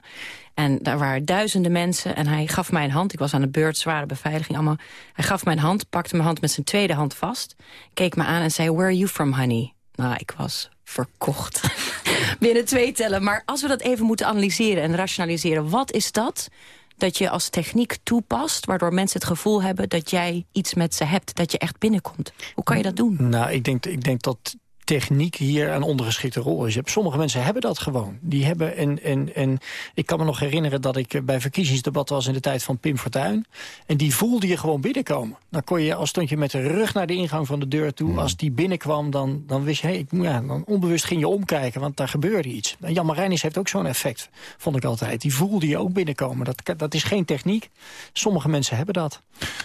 En daar waren duizenden mensen en hij gaf mij een hand. Ik was aan de beurt, zware beveiliging allemaal. Hij gaf mijn hand, pakte mijn hand met zijn tweede hand vast... keek me aan en zei, where are you from, honey? Nou, ik was verkocht. Binnen twee tellen. Maar als we dat even moeten analyseren en rationaliseren... wat is dat dat je als techniek toepast... waardoor mensen het gevoel hebben dat jij iets met ze hebt... dat je echt binnenkomt. Hoe kan je dat doen? Nou, ik denk, ik denk dat techniek hier een ondergeschikte rol is. Sommige mensen hebben dat gewoon. Die hebben en, en, en ik kan me nog herinneren dat ik bij verkiezingsdebat was in de tijd van Pim Fortuyn. En die voelde je gewoon binnenkomen. Dan kon je, als stond je met de rug naar de ingang van de deur toe. Hmm. Als die binnenkwam, dan, dan wist je, hey, ik, ja, dan onbewust ging je omkijken, want daar gebeurde iets. En Jan Marijnis heeft ook zo'n effect, vond ik altijd. Die voelde je ook binnenkomen. Dat, dat is geen techniek. Sommige mensen hebben dat.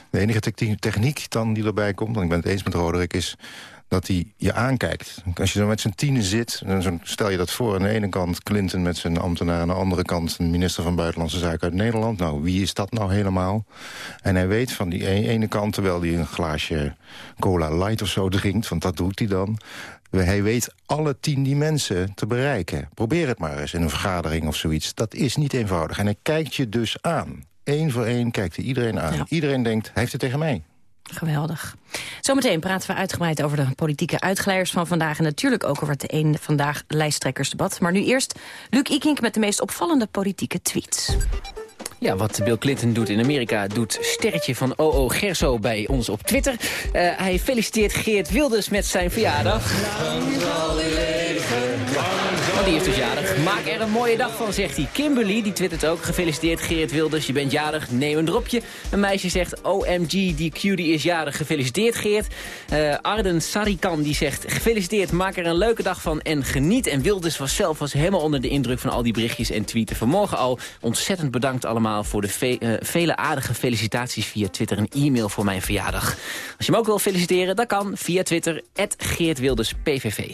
De enige techniek dan die erbij komt, en ik ben het eens met Roderick, is dat hij je aankijkt. Als je dan met z'n tienen zit, dan stel je dat voor... aan de ene kant Clinton met zijn ambtenaar... aan de andere kant een minister van Buitenlandse Zaken uit Nederland. Nou, wie is dat nou helemaal? En hij weet van die ene kant, terwijl hij een glaasje cola light of zo drinkt... want dat doet hij dan... Hij weet alle tien die mensen te bereiken. Probeer het maar eens in een vergadering of zoiets. Dat is niet eenvoudig. En hij kijkt je dus aan. Eén voor één kijkt hij iedereen aan. Ja. Iedereen denkt, hij heeft het tegen mij. Geweldig. Zometeen praten we uitgebreid over de politieke uitglijers van vandaag... en natuurlijk ook over het een vandaag lijsttrekkersdebat. Maar nu eerst Luc Ikink met de meest opvallende politieke tweets. Ja, wat Bill Clinton doet in Amerika doet sterretje van OO Gerso bij ons op Twitter. Uh, hij feliciteert Geert Wilders met zijn verjaardag. Die heeft dus jarig. Maak er een mooie dag van, zegt hij. Kimberly, die twittert ook. Gefeliciteerd Geert Wilders, je bent jarig, neem een dropje. Een meisje zegt, OMG, die cutie is jarig. Gefeliciteerd Geert. Uh, Arden Sarikan, die zegt, gefeliciteerd, maak er een leuke dag van en geniet. En Wilders was zelf was helemaal onder de indruk van al die berichtjes en tweeten. Vanmorgen al ontzettend bedankt allemaal voor de ve uh, vele aardige felicitaties via Twitter en e-mail voor mijn verjaardag. Als je hem ook wil feliciteren, dat kan via Twitter, Geert Wilders PVV.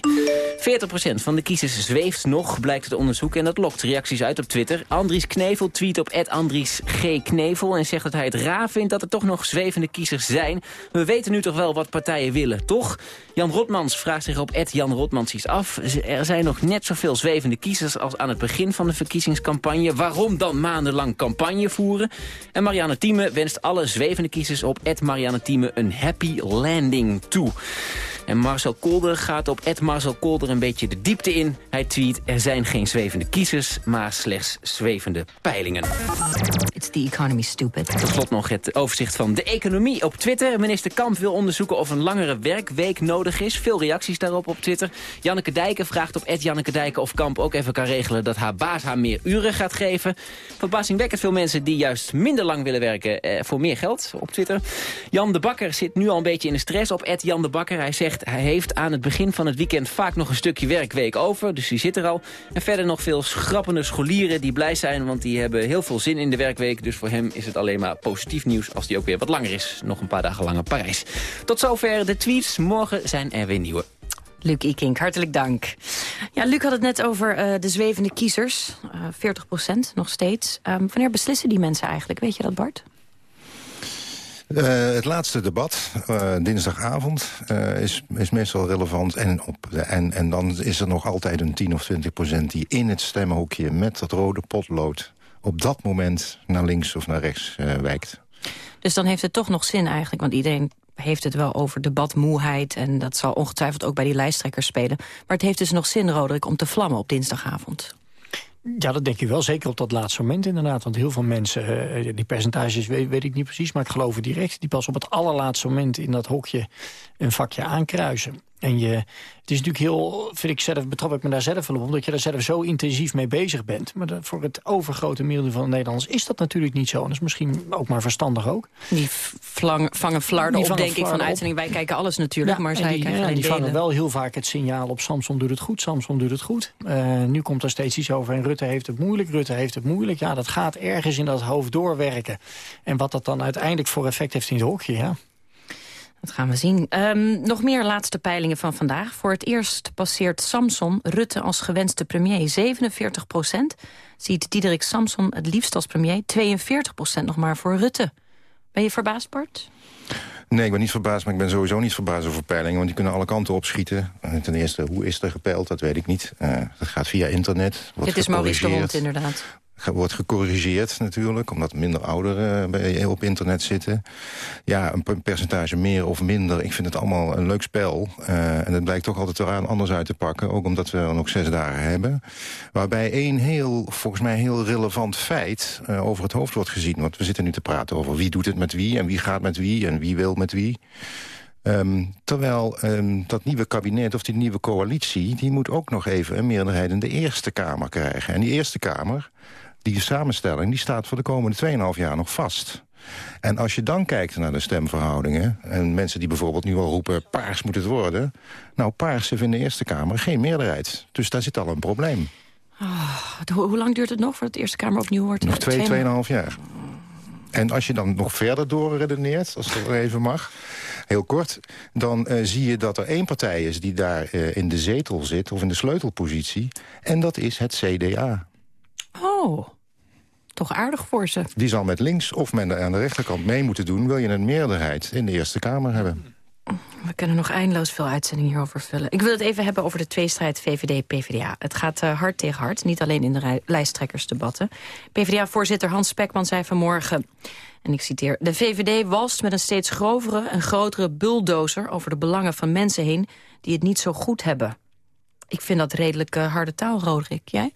40% van de kiezers zweeft nog, blijkt het onderzoek. En dat lokt reacties uit op Twitter. Andries Knevel tweet op Andries G. Knevel... en zegt dat hij het raar vindt dat er toch nog zwevende kiezers zijn. We weten nu toch wel wat partijen willen, toch? Jan Rotmans vraagt zich op Jan Rotmans iets af. Er zijn nog net zoveel zwevende kiezers als aan het begin van de verkiezingscampagne. Waarom dan maandenlang campagne voeren? En Marianne Thieme wenst alle zwevende kiezers op Marianne Thieme een happy landing toe. En Marcel Kolder gaat op Ed Marcel Kolder een beetje de diepte in. Hij tweet, er zijn geen zwevende kiezers, maar slechts zwevende peilingen. It's the economy, stupid. Tot slot nog het overzicht van de economie op Twitter. Minister Kamp wil onderzoeken of een langere werkweek nodig is. Veel reacties daarop op Twitter. Janneke Dijken vraagt op Ed Janneke Dijken of Kamp ook even kan regelen... dat haar baas haar meer uren gaat geven. Verbazingwekkend veel mensen die juist minder lang willen werken... Eh, voor meer geld op Twitter. Jan de Bakker zit nu al een beetje in de stress op Ed Jan de Bakker. Hij zegt hij heeft aan het begin van het weekend vaak nog een stukje werkweek over. Dus die zit er al. En verder nog veel schrappende scholieren die blij zijn... want die hebben heel veel zin in de werkweek. Dus voor hem is het alleen maar positief nieuws als die ook weer wat langer is. Nog een paar dagen langer Parijs. Tot zover de tweets. Morgen zijn er weer nieuwe. Luc Ikink, hartelijk dank. Ja, Luc had het net over uh, de zwevende kiezers. Uh, 40 procent nog steeds. Um, wanneer beslissen die mensen eigenlijk? Weet je dat, Bart? Uh, het laatste debat, uh, dinsdagavond, uh, is, is meestal relevant. En, op, en, en dan is er nog altijd een 10 of 20 procent die in het stemhokje met dat rode potlood op dat moment naar links of naar rechts wijkt. Dus dan heeft het toch nog zin eigenlijk, want iedereen heeft het wel over debatmoeheid... en dat zal ongetwijfeld ook bij die lijsttrekkers spelen. Maar het heeft dus nog zin, Roderick, om te vlammen op dinsdagavond. Ja, dat denk je wel. Zeker op dat laatste moment inderdaad. Want heel veel mensen, uh, die percentages weet, weet, ik niet precies... maar ik geloof het direct, die pas op het allerlaatste moment... in dat hokje een vakje aankruisen. En je, het is natuurlijk heel, vind ik zelf, betrap ik me daar zelf wel op... omdat je daar zelf zo intensief mee bezig bent. Maar voor het overgrote merendeel van de Nederlanders is dat natuurlijk niet zo. En dat is misschien ook maar verstandig ook. Die vlang, vangen flarden op, denk ik, van uitzending. Wij kijken alles natuurlijk, maar zij die, kijken ja, die vangen wel heel vaak het signaal op Samson doet het goed, Samson doet het goed. Uh, nu komt er steeds iets over en Rutte heeft het moeilijk, Rutte heeft het moeilijk. Ja, dat gaat ergens in dat hoofd doorwerken. En wat dat dan uiteindelijk voor effect heeft in het hokje, ja... Dat gaan we zien. Um, nog meer laatste peilingen van vandaag. Voor het eerst passeert Samson Rutte als gewenste premier. 47 procent ziet Diederik Samson het liefst als premier. 42 procent nog maar voor Rutte. Ben je verbaasd, Bart? Nee, ik ben niet verbaasd, maar ik ben sowieso niet verbaasd over peilingen. Want die kunnen alle kanten opschieten. Ten eerste, hoe is er gepeild? Dat weet ik niet. Uh, dat gaat via internet. Dit is Maurice de Hond, inderdaad wordt gecorrigeerd natuurlijk, omdat minder ouderen bij, op internet zitten. Ja, een percentage meer of minder, ik vind het allemaal een leuk spel. Uh, en het blijkt toch altijd eraan anders uit te pakken, ook omdat we nog zes dagen hebben. Waarbij één heel, volgens mij heel relevant feit over het hoofd wordt gezien. Want we zitten nu te praten over wie doet het met wie en wie gaat met wie en wie wil met wie. Um, terwijl um, dat nieuwe kabinet of die nieuwe coalitie... die moet ook nog even een meerderheid in de Eerste Kamer krijgen. En die Eerste Kamer, die samenstelling die staat voor de komende 2,5 jaar nog vast. En als je dan kijkt naar de stemverhoudingen... en mensen die bijvoorbeeld nu al roepen paars moet het worden... nou, paars heeft in de Eerste Kamer geen meerderheid. Dus daar zit al een probleem. Oh, hoe lang duurt het nog voor het Eerste Kamer opnieuw wordt? Nog twee, tweeënhalf jaar. En als je dan nog verder doorredeneert, als dat even mag, heel kort... dan uh, zie je dat er één partij is die daar uh, in de zetel zit... of in de sleutelpositie, en dat is het CDA. Oh, toch aardig voor ze. Die zal met links of men aan de rechterkant mee moeten doen... wil je een meerderheid in de Eerste Kamer hebben. We kunnen nog eindeloos veel uitzendingen hierover vullen. Ik wil het even hebben over de tweestrijd VVD-PVDA. Het gaat uh, hard tegen hard, niet alleen in de lijsttrekkersdebatten. PVDA-voorzitter Hans Spekman zei vanmorgen... en ik citeer... de VVD walst met een steeds grovere en grotere bulldozer... over de belangen van mensen heen die het niet zo goed hebben. Ik vind dat redelijk uh, harde taal, Roderick. Jij?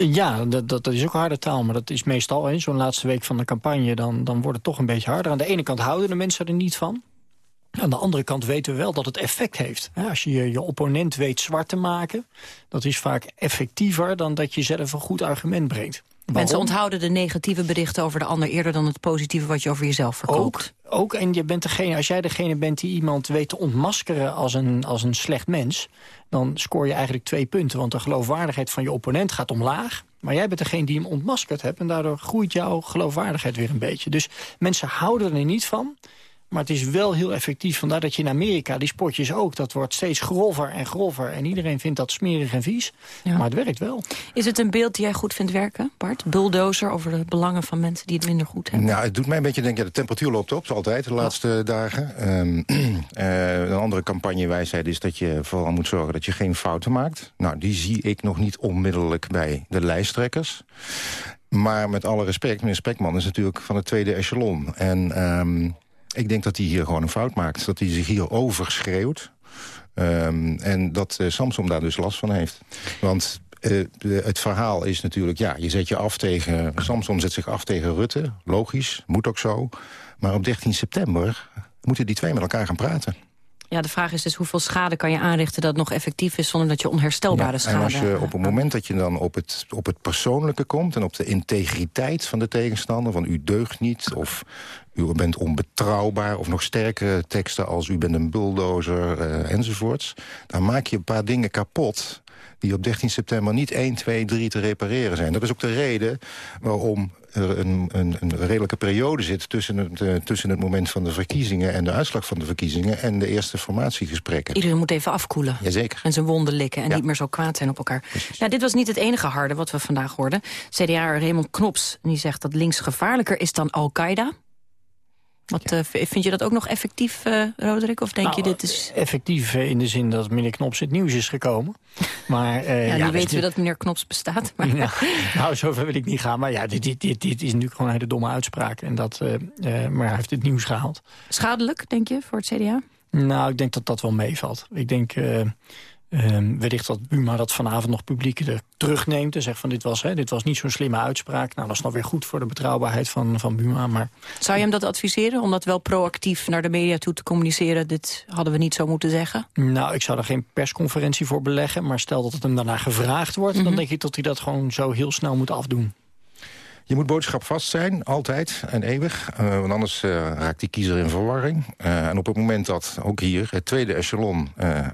Ja, dat, dat, is ook harde taal, maar dat is meestal zo'n laatste week van de campagne... Dan, dan wordt het toch een beetje harder. Aan de ene kant houden de mensen er niet van. Aan de andere kant weten we wel dat het effect heeft. Als je je opponent weet zwart te maken... dat is vaak effectiever dan dat je zelf een goed argument brengt. Mensen onthouden de negatieve berichten over de ander... eerder dan het positieve wat je over jezelf verkoopt. Ook, ook en je bent degene, als jij degene bent die iemand weet te ontmaskeren als een, als een slecht mens... dan scoor je eigenlijk twee punten. Want de geloofwaardigheid van je opponent gaat omlaag. Maar jij bent degene die hem ontmaskerd hebt... en daardoor groeit jouw geloofwaardigheid weer een beetje. Dus mensen houden er niet van maar het is wel heel effectief. Vandaar dat je in Amerika, die spotjes ook, dat wordt steeds grover en grover. En iedereen vindt dat smerig en vies. Maar het werkt wel. Is het een beeld die jij goed vindt werken, Bart? Bulldozer over de belangen van mensen die het minder goed hebben? Nou, het doet mij een beetje denken, ja, de temperatuur loopt op, altijd, de laatste dagen. Ehm, eh, een andere campagnewijsheid is dat je vooral moet zorgen dat je geen fouten maakt. Nou, die zie ik nog niet onmiddellijk bij de lijsttrekkers. Maar met alle respect, meneer Spekman is natuurlijk van het tweede echelon. En ehm, ik denk dat hij hier gewoon een fout maakt. Dat hij zich hier overschreeuwt. Ehm, en dat uh, Samsom daar dus last van heeft. Want uh, de, het verhaal is natuurlijk, ja, je zet je af tegen... Samsom zet zich af tegen Rutte, logisch, moet ook zo. Maar op 13 september moeten die twee met elkaar gaan praten. Ja, de vraag is dus hoeveel schade kan je aanrichten dat het nog effectief is... zonder dat je onherstelbare ja, schade... En als je op het moment dat je dan op het, op het persoonlijke komt... en op de integriteit van de tegenstander, van u deugt niet... of u bent onbetrouwbaar, of nog sterkere teksten als u bent een bulldozer uh, enzovoorts... dan maak je een paar dingen kapot die op 13 september niet 1, 2, 3 te repareren zijn. Dat is ook de reden waarom er een, een, een redelijke periode zit... Tussen het, uh, tussen het moment van de verkiezingen en de uitslag van de verkiezingen... en de eerste formatiegesprekken. Iedereen moet even afkoelen. Jazeker. En zijn wonden likken en ja. niet meer zo kwaad zijn op elkaar. Ja, dit was niet het enige harde wat we vandaag hoorden. CDA Raymond Knops die zegt dat links gevaarlijker is dan Al-Qaeda. Wat, uh, vind je dat ook nog effectief, uh, Roderick? Of denk nou, je dit is... Effectief in de zin dat meneer Knops het nieuws is gekomen. Maar, ja, nu weten we dat meneer Knops bestaat. Maar... Ja, nou, zover wil ik niet gaan. Maar ja, dit, dit, dit, dit is natuurlijk gewoon een hele domme uitspraak. En dat, maar hij heeft het nieuws gehaald. Schadelijk, denk je, voor het CDA? Nou, ik denk dat dat wel meevalt. Ik denk... Um, wellicht dat Buma dat vanavond nog publiekelijk terugneemt... en zegt van dit was, hè, dit was niet zo'n slimme uitspraak. Nou, dat is nog weer goed voor de betrouwbaarheid van, van Buma. Maar... Zou je hem dat adviseren, om dat wel proactief naar de media toe te communiceren? Dit hadden we niet zo moeten zeggen? Nou, ik zou er geen persconferentie voor beleggen... maar stel dat het hem daarna gevraagd wordt... Mm -hmm. dan denk ik dat hij dat gewoon zo heel snel moet afdoen. Je moet boodschap vast zijn, altijd en eeuwig. Uh, want anders uh, raakt die kiezer in verwarring. Uh, en op het moment dat ook hier het tweede echelon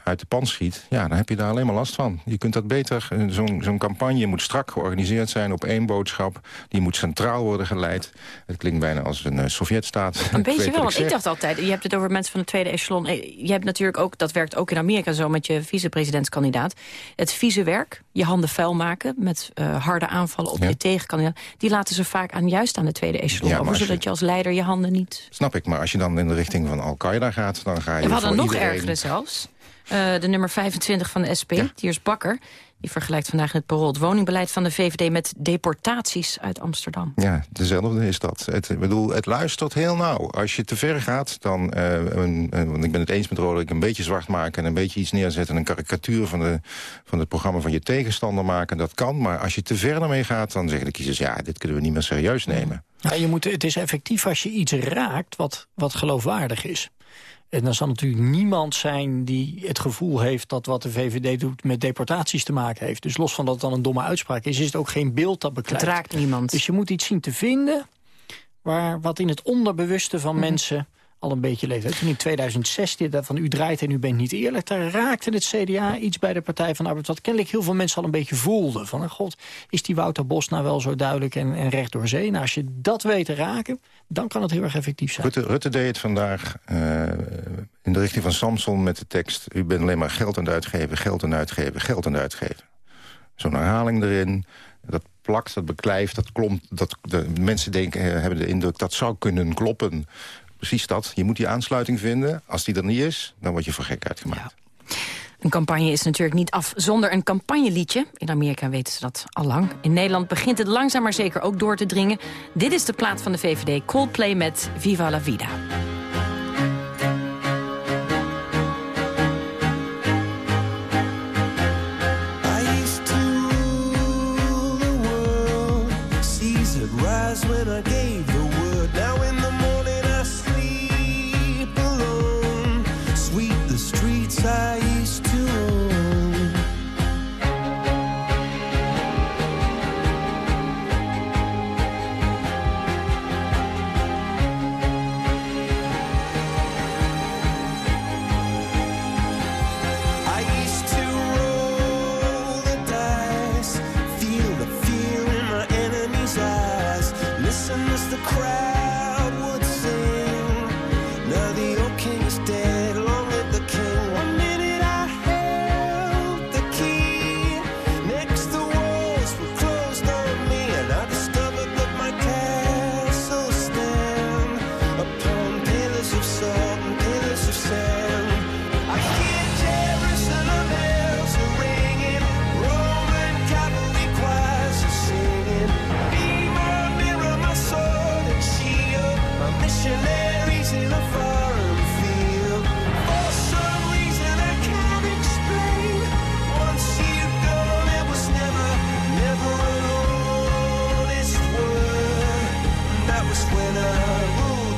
uit de pan schiet... ja, dan heb je daar alleen maar last van. Je kunt dat beter... Zo'n zo'n campagne moet strak georganiseerd zijn op één boodschap. Die moet centraal worden geleid. Het klinkt bijna als een Sovjetstaat. Een beetje wel, want ik dacht altijd... je hebt het over mensen van het tweede echelon. Je hebt natuurlijk ook, dat werkt ook in Amerika zo... met je vicepresidentskandidaat. Het vieze werk, je handen vuil maken... met harde aanvallen op ja. je tegenkandidaat... die laten ze vaak aan, juist aan de tweede echelon ja, over... zodat je... als leider je handen niet... Snap ik, maar als je dan in de richting van Al-Qaeda gaat... dan ga je we hadden nog iedereen... ergere zelfs. Uh, de nummer 25 van de SP, ja. Tiers Bakker... Die vergelijkt vandaag in het parool het woningbeleid van de VVD... met deportaties uit Amsterdam. Ja, dezelfde is dat. Het, ik bedoel, het luistert heel nauw. Als je te ver gaat, dan... Uh, een, een, want ik ben het eens met Roderick, een beetje zwart maken... en een beetje iets neerzetten, een karikatuur van, de, van het programma van je tegenstander maken... dat kan, maar als je te ver ermee gaat... dan zeggen de kiezers, ja, dit kunnen we niet meer serieus nemen. Ja, je moet, het is effectief als je iets raakt wat, wat geloofwaardig is. En dan zal natuurlijk niemand zijn die het gevoel heeft... dat wat de VVD doet met deportaties te maken heeft. Dus los van dat het dan een domme uitspraak is... is het ook geen beeld dat beklijft. Het raakt niemand. Dus je moet iets zien te vinden... Waar, wat in het onderbewuste van mm -hmm. mensen al een beetje leeft. Toen in 2016 dat van u draait en u bent niet eerlijk... daar raakte het CDA iets bij de Partij van de Arbeid... wat kennelijk heel veel mensen al een beetje voelden. Van, god, is die Wouter Bos nou wel zo duidelijk en, en recht door zee? Nou, als je dat weet te raken, dan kan het heel erg effectief zijn. Rutte, Rutte deed het vandaag uh, in de richting van Samson met de tekst... u bent alleen maar geld aan het uitgeven, geld aan het uitgeven, geld aan het uitgeven. Zo'n herhaling erin, dat plakt, dat beklijft, dat klomt. Dat, de mensen denken, hebben de indruk dat zou kunnen kloppen precies dat. Je moet die aansluiting vinden. Als die er niet is, dan word je voor gek uitgemaakt. Een campagne is natuurlijk niet af zonder een campagneliedje. In Amerika weten ze dat al lang. In Nederland begint het langzaam maar zeker ook door te dringen. Dit is de plaat van de VVD Coldplay met Viva la Vida. When I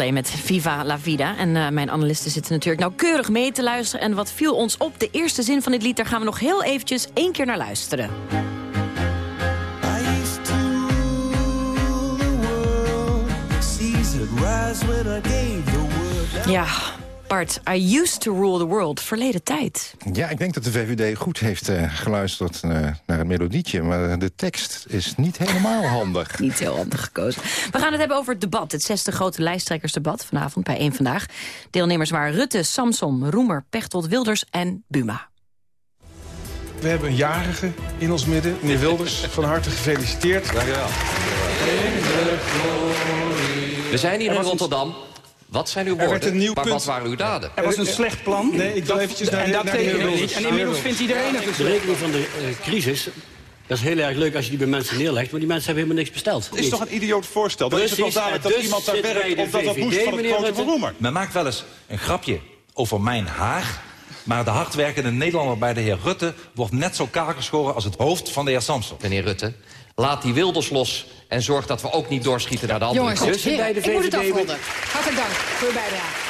Coldplay met Viva la Vida. En eh, mijn analisten zitten natuurlijk nauwkeurig mee te luisteren. En wat viel ons op? De eerste zin van dit lied, daar gaan we nog heel eventjes één keer naar luisteren. Ja, Bart, I used to rule the world. Verleden tijd. Ja, ik denk dat de VVD goed heeft eh, geluisterd eh, naar het melodietje. Maar de tekst is niet helemaal handig. Niet heel handig gekozen. We gaan het hebben over het debat. Het zesde grote lijsttrekkersdebat vanavond bij één Vandaag. Deelnemers waren Rutte, Samson, Roemer, Pechtold, Wilders en Buma. We hebben een jarige in ons midden, meneer Wilders. Van harte gefeliciteerd. Dankjewel. We zijn hier in Rotterdam. Wat zijn uw Er woorden, een nieuw maar punt- wat waren uw daden? Er was een slecht plan. Nee, ik wil eventjes naar, en dat naar niet. En inmiddels vindt iedereen het een De rekening van de eh, crisis, dat is heel erg leuk als je die bij mensen neerlegt... maar die mensen hebben helemaal niks besteld. Het is toch een idioot voorstel? Dan is het wel duidelijk dat dus iemand daar werkt... of dat dat moest van het meneer grote. Roemer. Men maakt wel eens een grapje over mijn haar... maar de hardwerkende Nederlander bij de heer Rutte... wordt net zo kaal geschoren als het hoofd van de heer Samson. Meneer Rutte, laat die Wilders los... en zorg dat we ook niet doorschieten naar de andere Jongens, kant. bij de ik moet het VVD afronden. Hartelijk dank voor uw bijdrage.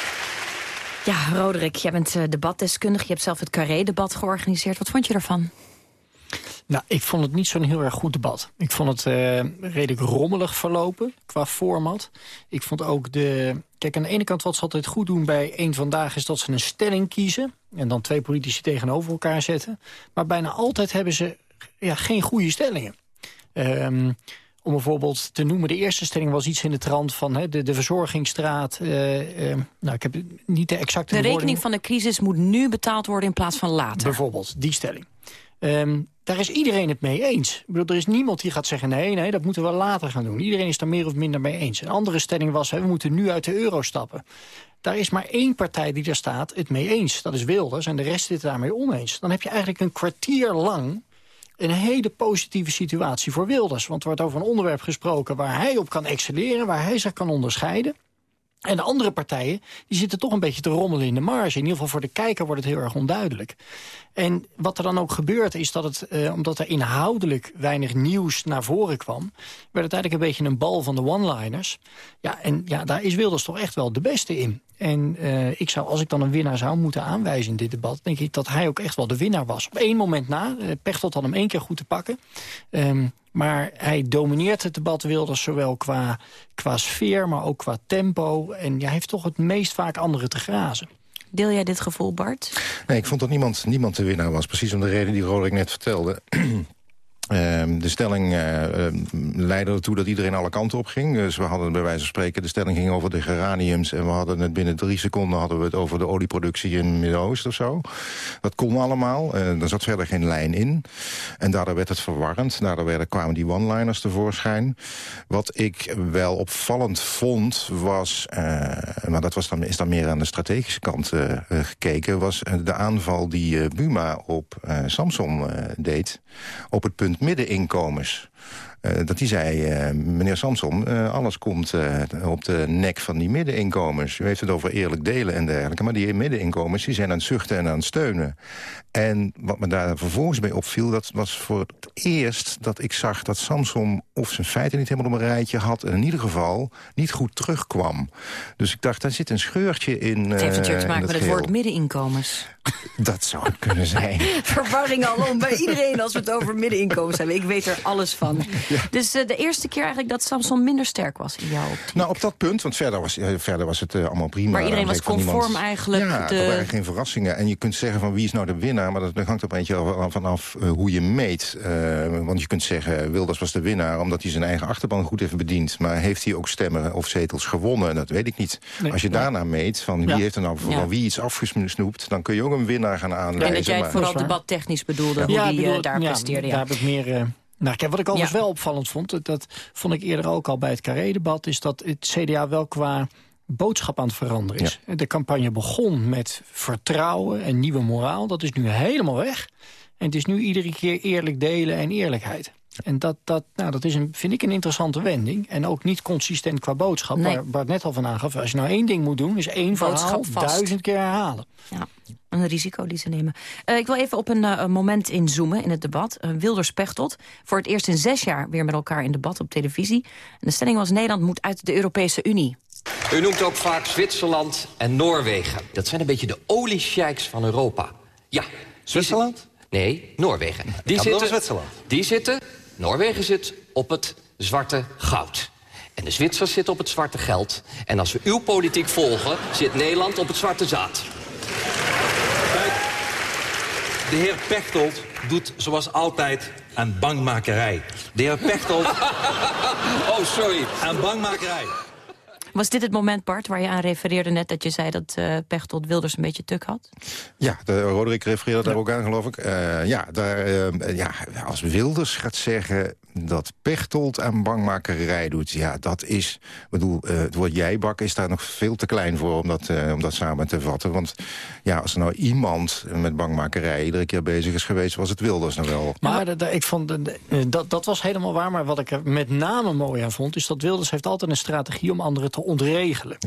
Ja, Roderick, jij bent eh, debatdeskundig. Je hebt zelf het Carré-debat georganiseerd. Wat vond je ervan? Nou, ik vond het niet zo'n heel erg goed debat. Ik vond het eh, redelijk rommelig verlopen qua format. Ik vond ook de... Kijk, aan de ene kant wat ze altijd goed doen bij één Vandaag... is dat ze een stelling kiezen en dan twee politici tegenover elkaar zetten. Maar bijna altijd hebben ze ja, geen goede stellingen. Ehm, om bijvoorbeeld te noemen, de eerste stelling was iets in de trant van hè, de, de verzorgingsstraat. eh, eh, nou, ik heb niet de exacte De rekening van de crisis moet nu betaald worden in plaats van later. Bijvoorbeeld, die stelling. Ehm, daar is iedereen het mee eens. Ik bedoel, er is niemand die gaat zeggen... nee, nee, dat moeten we later gaan doen. Iedereen is daar meer of minder mee eens. Een andere stelling was, hè, we moeten nu uit de euro stappen. Daar is maar één partij die daar staat het mee eens. Dat is Wilders en de rest zit daarmee oneens. Dan heb je eigenlijk een kwartier lang een hele positieve situatie voor Wilders. Want er wordt over een onderwerp gesproken waar hij op kan excelleren... waar hij zich kan onderscheiden. En de andere partijen die zitten toch een beetje te rommelen in de marge. In ieder geval voor de kijker wordt het heel erg onduidelijk. En wat er dan ook gebeurt is dat het, eh, omdat er inhoudelijk weinig nieuws naar voren kwam... werd het eigenlijk een beetje een bal van de one-liners. Ja, en ja, daar is Wilders toch echt wel de beste in. En eh, ik zou, als ik dan een winnaar zou moeten aanwijzen in dit debat... denk ik dat hij ook echt wel de winnaar was. Op één moment na, eh, Pechtold had hem één keer goed te pakken... Ehm, maar hij domineert het debat Wilders zowel qua, qua sfeer, maar ook qua tempo. En hij heeft toch het meest vaak anderen te grazen. Deel jij dit gevoel, Bart? Nee, ik vond dat niemand, niemand de winnaar was. Precies om de reden die Roderick net vertelde. Ehm, de stelling eh, eh, leidde ertoe dat iedereen alle kanten op ging. Dus we hadden bij wijze van spreken, de stelling ging over de geraniums... en we hadden het binnen drie seconden hadden we het over de olieproductie in het Midden-Oosten of zo. Dat kon allemaal, uh, er zat verder geen lijn in. En daardoor werd het verwarrend, daardoor werden, kwamen die one-liners tevoorschijn. Wat ik wel opvallend vond was, uh, maar dat was dan, is dan meer aan de strategische kant gekeken... was de aanval die Buma op Samsung deed op het punt middeninkomens. Eh, dat hij zei, eh, meneer Samson, eh, alles komt op de nek van die middeninkomens. U heeft het over eerlijk delen en dergelijke. Maar die middeninkomens die zijn aan het zuchten en aan het steunen. En wat me daar vervolgens bij opviel, dat was voor het eerst dat ik zag dat Samson of zijn feiten niet helemaal op een rijtje had... en in ieder geval niet goed terugkwam. Dus ik dacht, daar zit een scheurtje in Het heeft natuurlijk te maken met het woord middeninkomens. Dat zou het kunnen zijn. Verwarring al om bij iedereen als we het over middeninkomens hebben. Ik weet er alles van. Dus eh, de eerste keer eigenlijk dat Samson minder sterk was in jouw optiek. Nou, op dat punt, want verder was, eh, verder was het eh, allemaal prima. Maar iedereen was conform eigenlijk Ja, de- er waren geen verrassingen. En je kunt zeggen van wie is nou de winnaar... maar dat hangt er een beetje af- vanaf hoe je meet. Eh, want je kunt zeggen, Wilders was de winnaar... omdat hij zijn eigen achterban goed heeft bediend. Maar heeft hij ook stemmen of zetels gewonnen? Dat weet ik niet. Nee. Als je daarna meet, van wie Ja. heeft er nou van Ja. wie iets afgesnoept... dan kun je ook een winnaar gaan aanwijzen. en dat jij het maar- vooral debattechnisch bedoelde, hoe Ja, die bedoel, daar ja, presteerde. Daar Ja. heb ik meer... nou, kijk, wat ik overigens Ja. wel opvallend vond... Dat, dat vond ik eerder ook al bij het Carré-debat... is dat het CDA wel qua boodschap aan het veranderen is. De campagne begon met vertrouwen en nieuwe moraal. Dat is nu helemaal weg. En het is nu iedere keer eerlijk delen en eerlijkheid. En dat, dat, nou, dat is een, vind ik een interessante wending. En ook niet consistent qua boodschap. Nee. Waar Bart net al van aangaf. Als je nou één ding moet doen, is één verhaal Boodschap vast. duizend keer herhalen. Ja, een risico die ze nemen. Eh, ik wil even op een eh, moment inzoomen in het debat. Eh, Wilders Pechtold, voor het eerst in zes jaar weer met elkaar in debat op televisie. En de stelling was Nederland moet uit de Europese Unie. U noemt ook vaak Zwitserland en Noorwegen. Dat zijn een beetje de oliesheiks van Europa. Ja. Zwitserland? Nee, Noorwegen. Die zitten, Zwitserland. Die zitten, Noorwegen zit op het zwarte goud. En de Zwitsers zitten op het zwarte geld. En als we uw politiek volgen, zit Nederland op het zwarte zaad. De heer Pechtold doet zoals altijd aan bangmakerij. De heer Pechtold... oh, sorry. Aan bangmakerij. Was dit het moment, Bart, waar je aan refereerde net... dat je zei dat eh Pechtold Wilders een beetje tuk had? Ja, de, Roderick refereerde daar ook aan, geloof ik. Eh, ja, daar, eh, ja, als Wilders gaat zeggen dat Pechtold aan bangmakerij doet... ja, dat is... Ik bedoel, eh, het woord jijbak is daar nog veel te klein voor om dat, eh, om dat samen te vatten. Want ja, als er nou iemand met bangmakerij iedere keer bezig is geweest... was het Wilders nog wel. Maar ik vond, de- de- dat, dat was helemaal waar. Maar wat ik er met name mooi aan vond... is dat Wilders heeft altijd een strategie om anderen te ontregelen.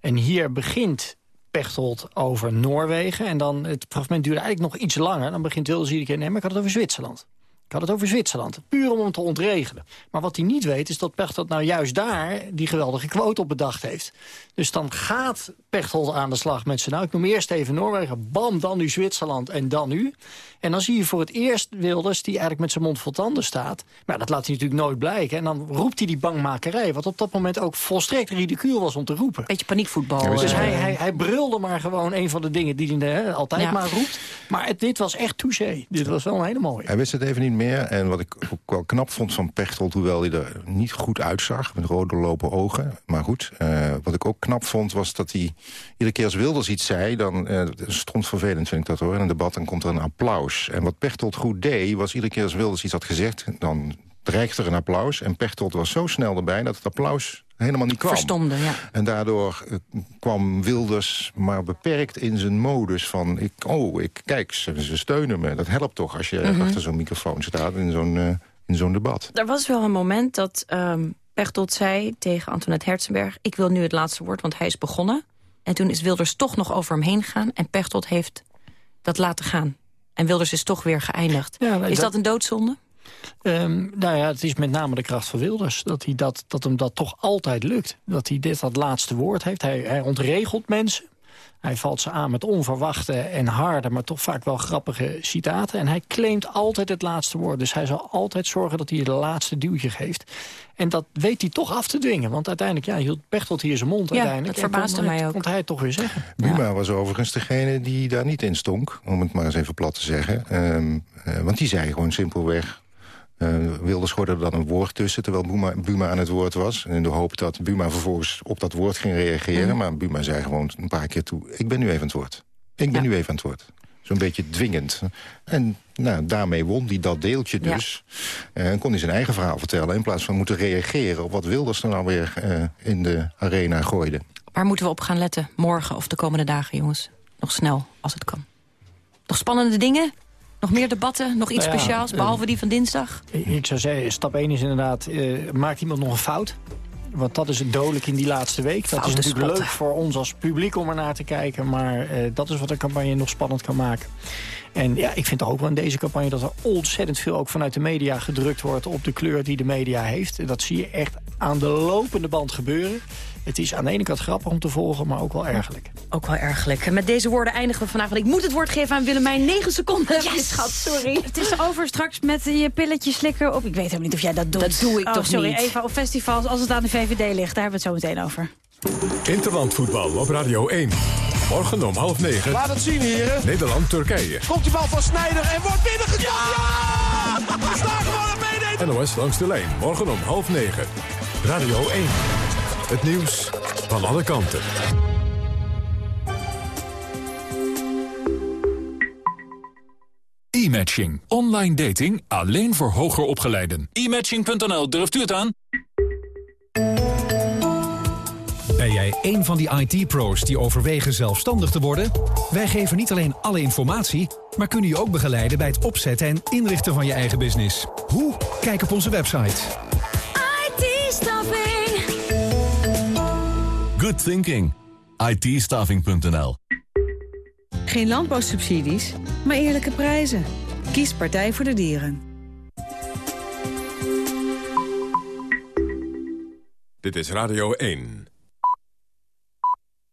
En hier begint Pechtold over Noorwegen. En dan, het fragment duurde eigenlijk nog iets langer. Dan begint Wilders iedere keer... nee, maar ik had het over Zwitserland. Ik had het over Zwitserland. Puur om hem te ontregelen. Maar wat hij niet weet is dat Pechtold nou juist daar... die geweldige quote op bedacht heeft. Dus dan gaat Pechtold aan de slag met zijn... nou, ik noem eerst even Noorwegen, bam, dan nu Zwitserland en dan u. En dan zie je voor het eerst Wilders die eigenlijk met zijn mond vol tanden staat. Maar dat laat hij natuurlijk nooit blijken. En dan roept hij die bangmakerij... wat op dat moment ook volstrekt ridicuul was om te roepen. Beetje paniekvoetbal. Dus eh. hij, hij, hij brulde maar gewoon een van de dingen die hij hè, altijd Ja. maar roept. Maar het, dit was echt touché. Dit was wel een hele mooie. Hij wist het even niet meer. En wat ik ook wel knap vond van Pechtold... hoewel hij er niet goed uitzag, met rode lopen ogen. Maar goed, eh, wat ik ook knap vond was dat hij... iedere keer als Wilders iets zei, dan eh stond vervelend vind ik dat hoor... in een debat, dan komt er een applaus. En wat Pechtold goed deed, was iedere keer als Wilders iets had gezegd... dan dreigde er een applaus. En Pechtold was zo snel erbij dat het applaus helemaal niet kwam. Verstomde, ja. En daardoor eh, kwam Wilders maar beperkt in zijn modus van... Ik, oh, ik, kijk, ze, ze steunen me. Dat helpt toch als je Mhm. achter zo'n microfoon staat in zo'n eh, in zo'n debat. Er was wel een moment dat ehm Pechtold zei tegen Antoinette Herzenberg... ik wil nu het laatste woord, want hij is begonnen. En toen is Wilders toch nog over hem heen gegaan... en Pechtold heeft dat laten gaan. En Wilders is toch weer geëindigd. Ja, is dat dat- een doodzonde? Ehm, nou ja, het is met name de kracht van Wilders. Dat, hij dat, dat hem dat toch altijd lukt. Dat hij dit dat laatste woord heeft. Hij, hij ontregelt mensen. Hij valt ze aan met onverwachte en harde, maar toch vaak wel grappige citaten. En hij claimt altijd het laatste woord. Dus hij zal altijd zorgen dat hij het laatste duwtje geeft. En dat weet hij toch af te dwingen. Want uiteindelijk ja, hield Pechtold hier zijn mond Ja, uiteindelijk. dat verbaasde kon- mij ook. Kon hij het toch weer zeggen. Buma was overigens degene die daar niet in stonk, om het maar eens even plat te zeggen. Ehm, eh, want die zei gewoon simpelweg... eh Wilders gooide er dan een woord tussen, terwijl Buma, Buma aan het woord was. En in de hoop dat Buma vervolgens op dat woord ging reageren. Mhm. Maar Buma zei gewoon een paar keer toe... ik ben nu even aan het woord. Ik ben nu even aan het woord. Zo'n beetje dwingend. En nou, daarmee won hij dat deeltje Ja. dus. Eh, En kon hij zijn eigen verhaal vertellen... in plaats van moeten reageren op wat Wilders er nou weer eh, in de arena gooide. Waar moeten we op gaan letten morgen of de komende dagen, jongens? Nog snel, als het kan. Nog spannende dingen? Nog meer debatten, nog iets Nou ja, speciaals, eh, behalve die van dinsdag? Ik zou zeggen, stap 1 is inderdaad, eh, maakt iemand nog een fout? Want dat is het dodelijk in die laatste week. Dat Fouten is natuurlijk spotten. leuk voor ons als publiek om er naar te kijken. Maar eh, dat is wat een campagne nog spannend kan maken. En ja, ik vind toch ook wel in deze campagne dat er ontzettend veel ook vanuit de media gedrukt wordt op de kleur die de media heeft. En dat zie je echt aan de lopende band gebeuren. Het is aan de ene kant grappig om te volgen, maar ook wel ergerlijk. Ook wel ergelijk. Met deze woorden eindigen we vanavond. Ik moet het woord geven aan Willemijn. 9 seconden. Yes. Schat, sorry. Het is over straks met je pilletjes slikken op. Ik weet helemaal niet of jij dat doet. Dat doe ik oh, toch sorry, niet? Even op festivals, als het aan de VVD ligt, daar hebben we het zo meteen over. Interlandvoetbal op Radio 1. Morgen om half negen. Laat het zien, heren. Nederland-Turkije. Komt die bal van Snijder en wordt binnengekomen. Ja! We staan gewoon op 1 NOS langs de lijn. Morgen om half negen. Radio 1. Het nieuws van alle kanten. E-matching. Online dating alleen voor hoger opgeleiden. E-matching.nl, durft u het aan? Ben jij een van die IT-pro's die overwegen zelfstandig te worden? Wij geven niet alleen alle informatie, maar kunnen je ook begeleiden bij het opzetten en inrichten van je eigen business. Hoe? Kijk op onze website. IT-staffing. Good thinking. IT-staffing.nl Geen landbouwsubsidies, maar eerlijke prijzen. Kies Partij voor de Dieren. Dit is Radio 1.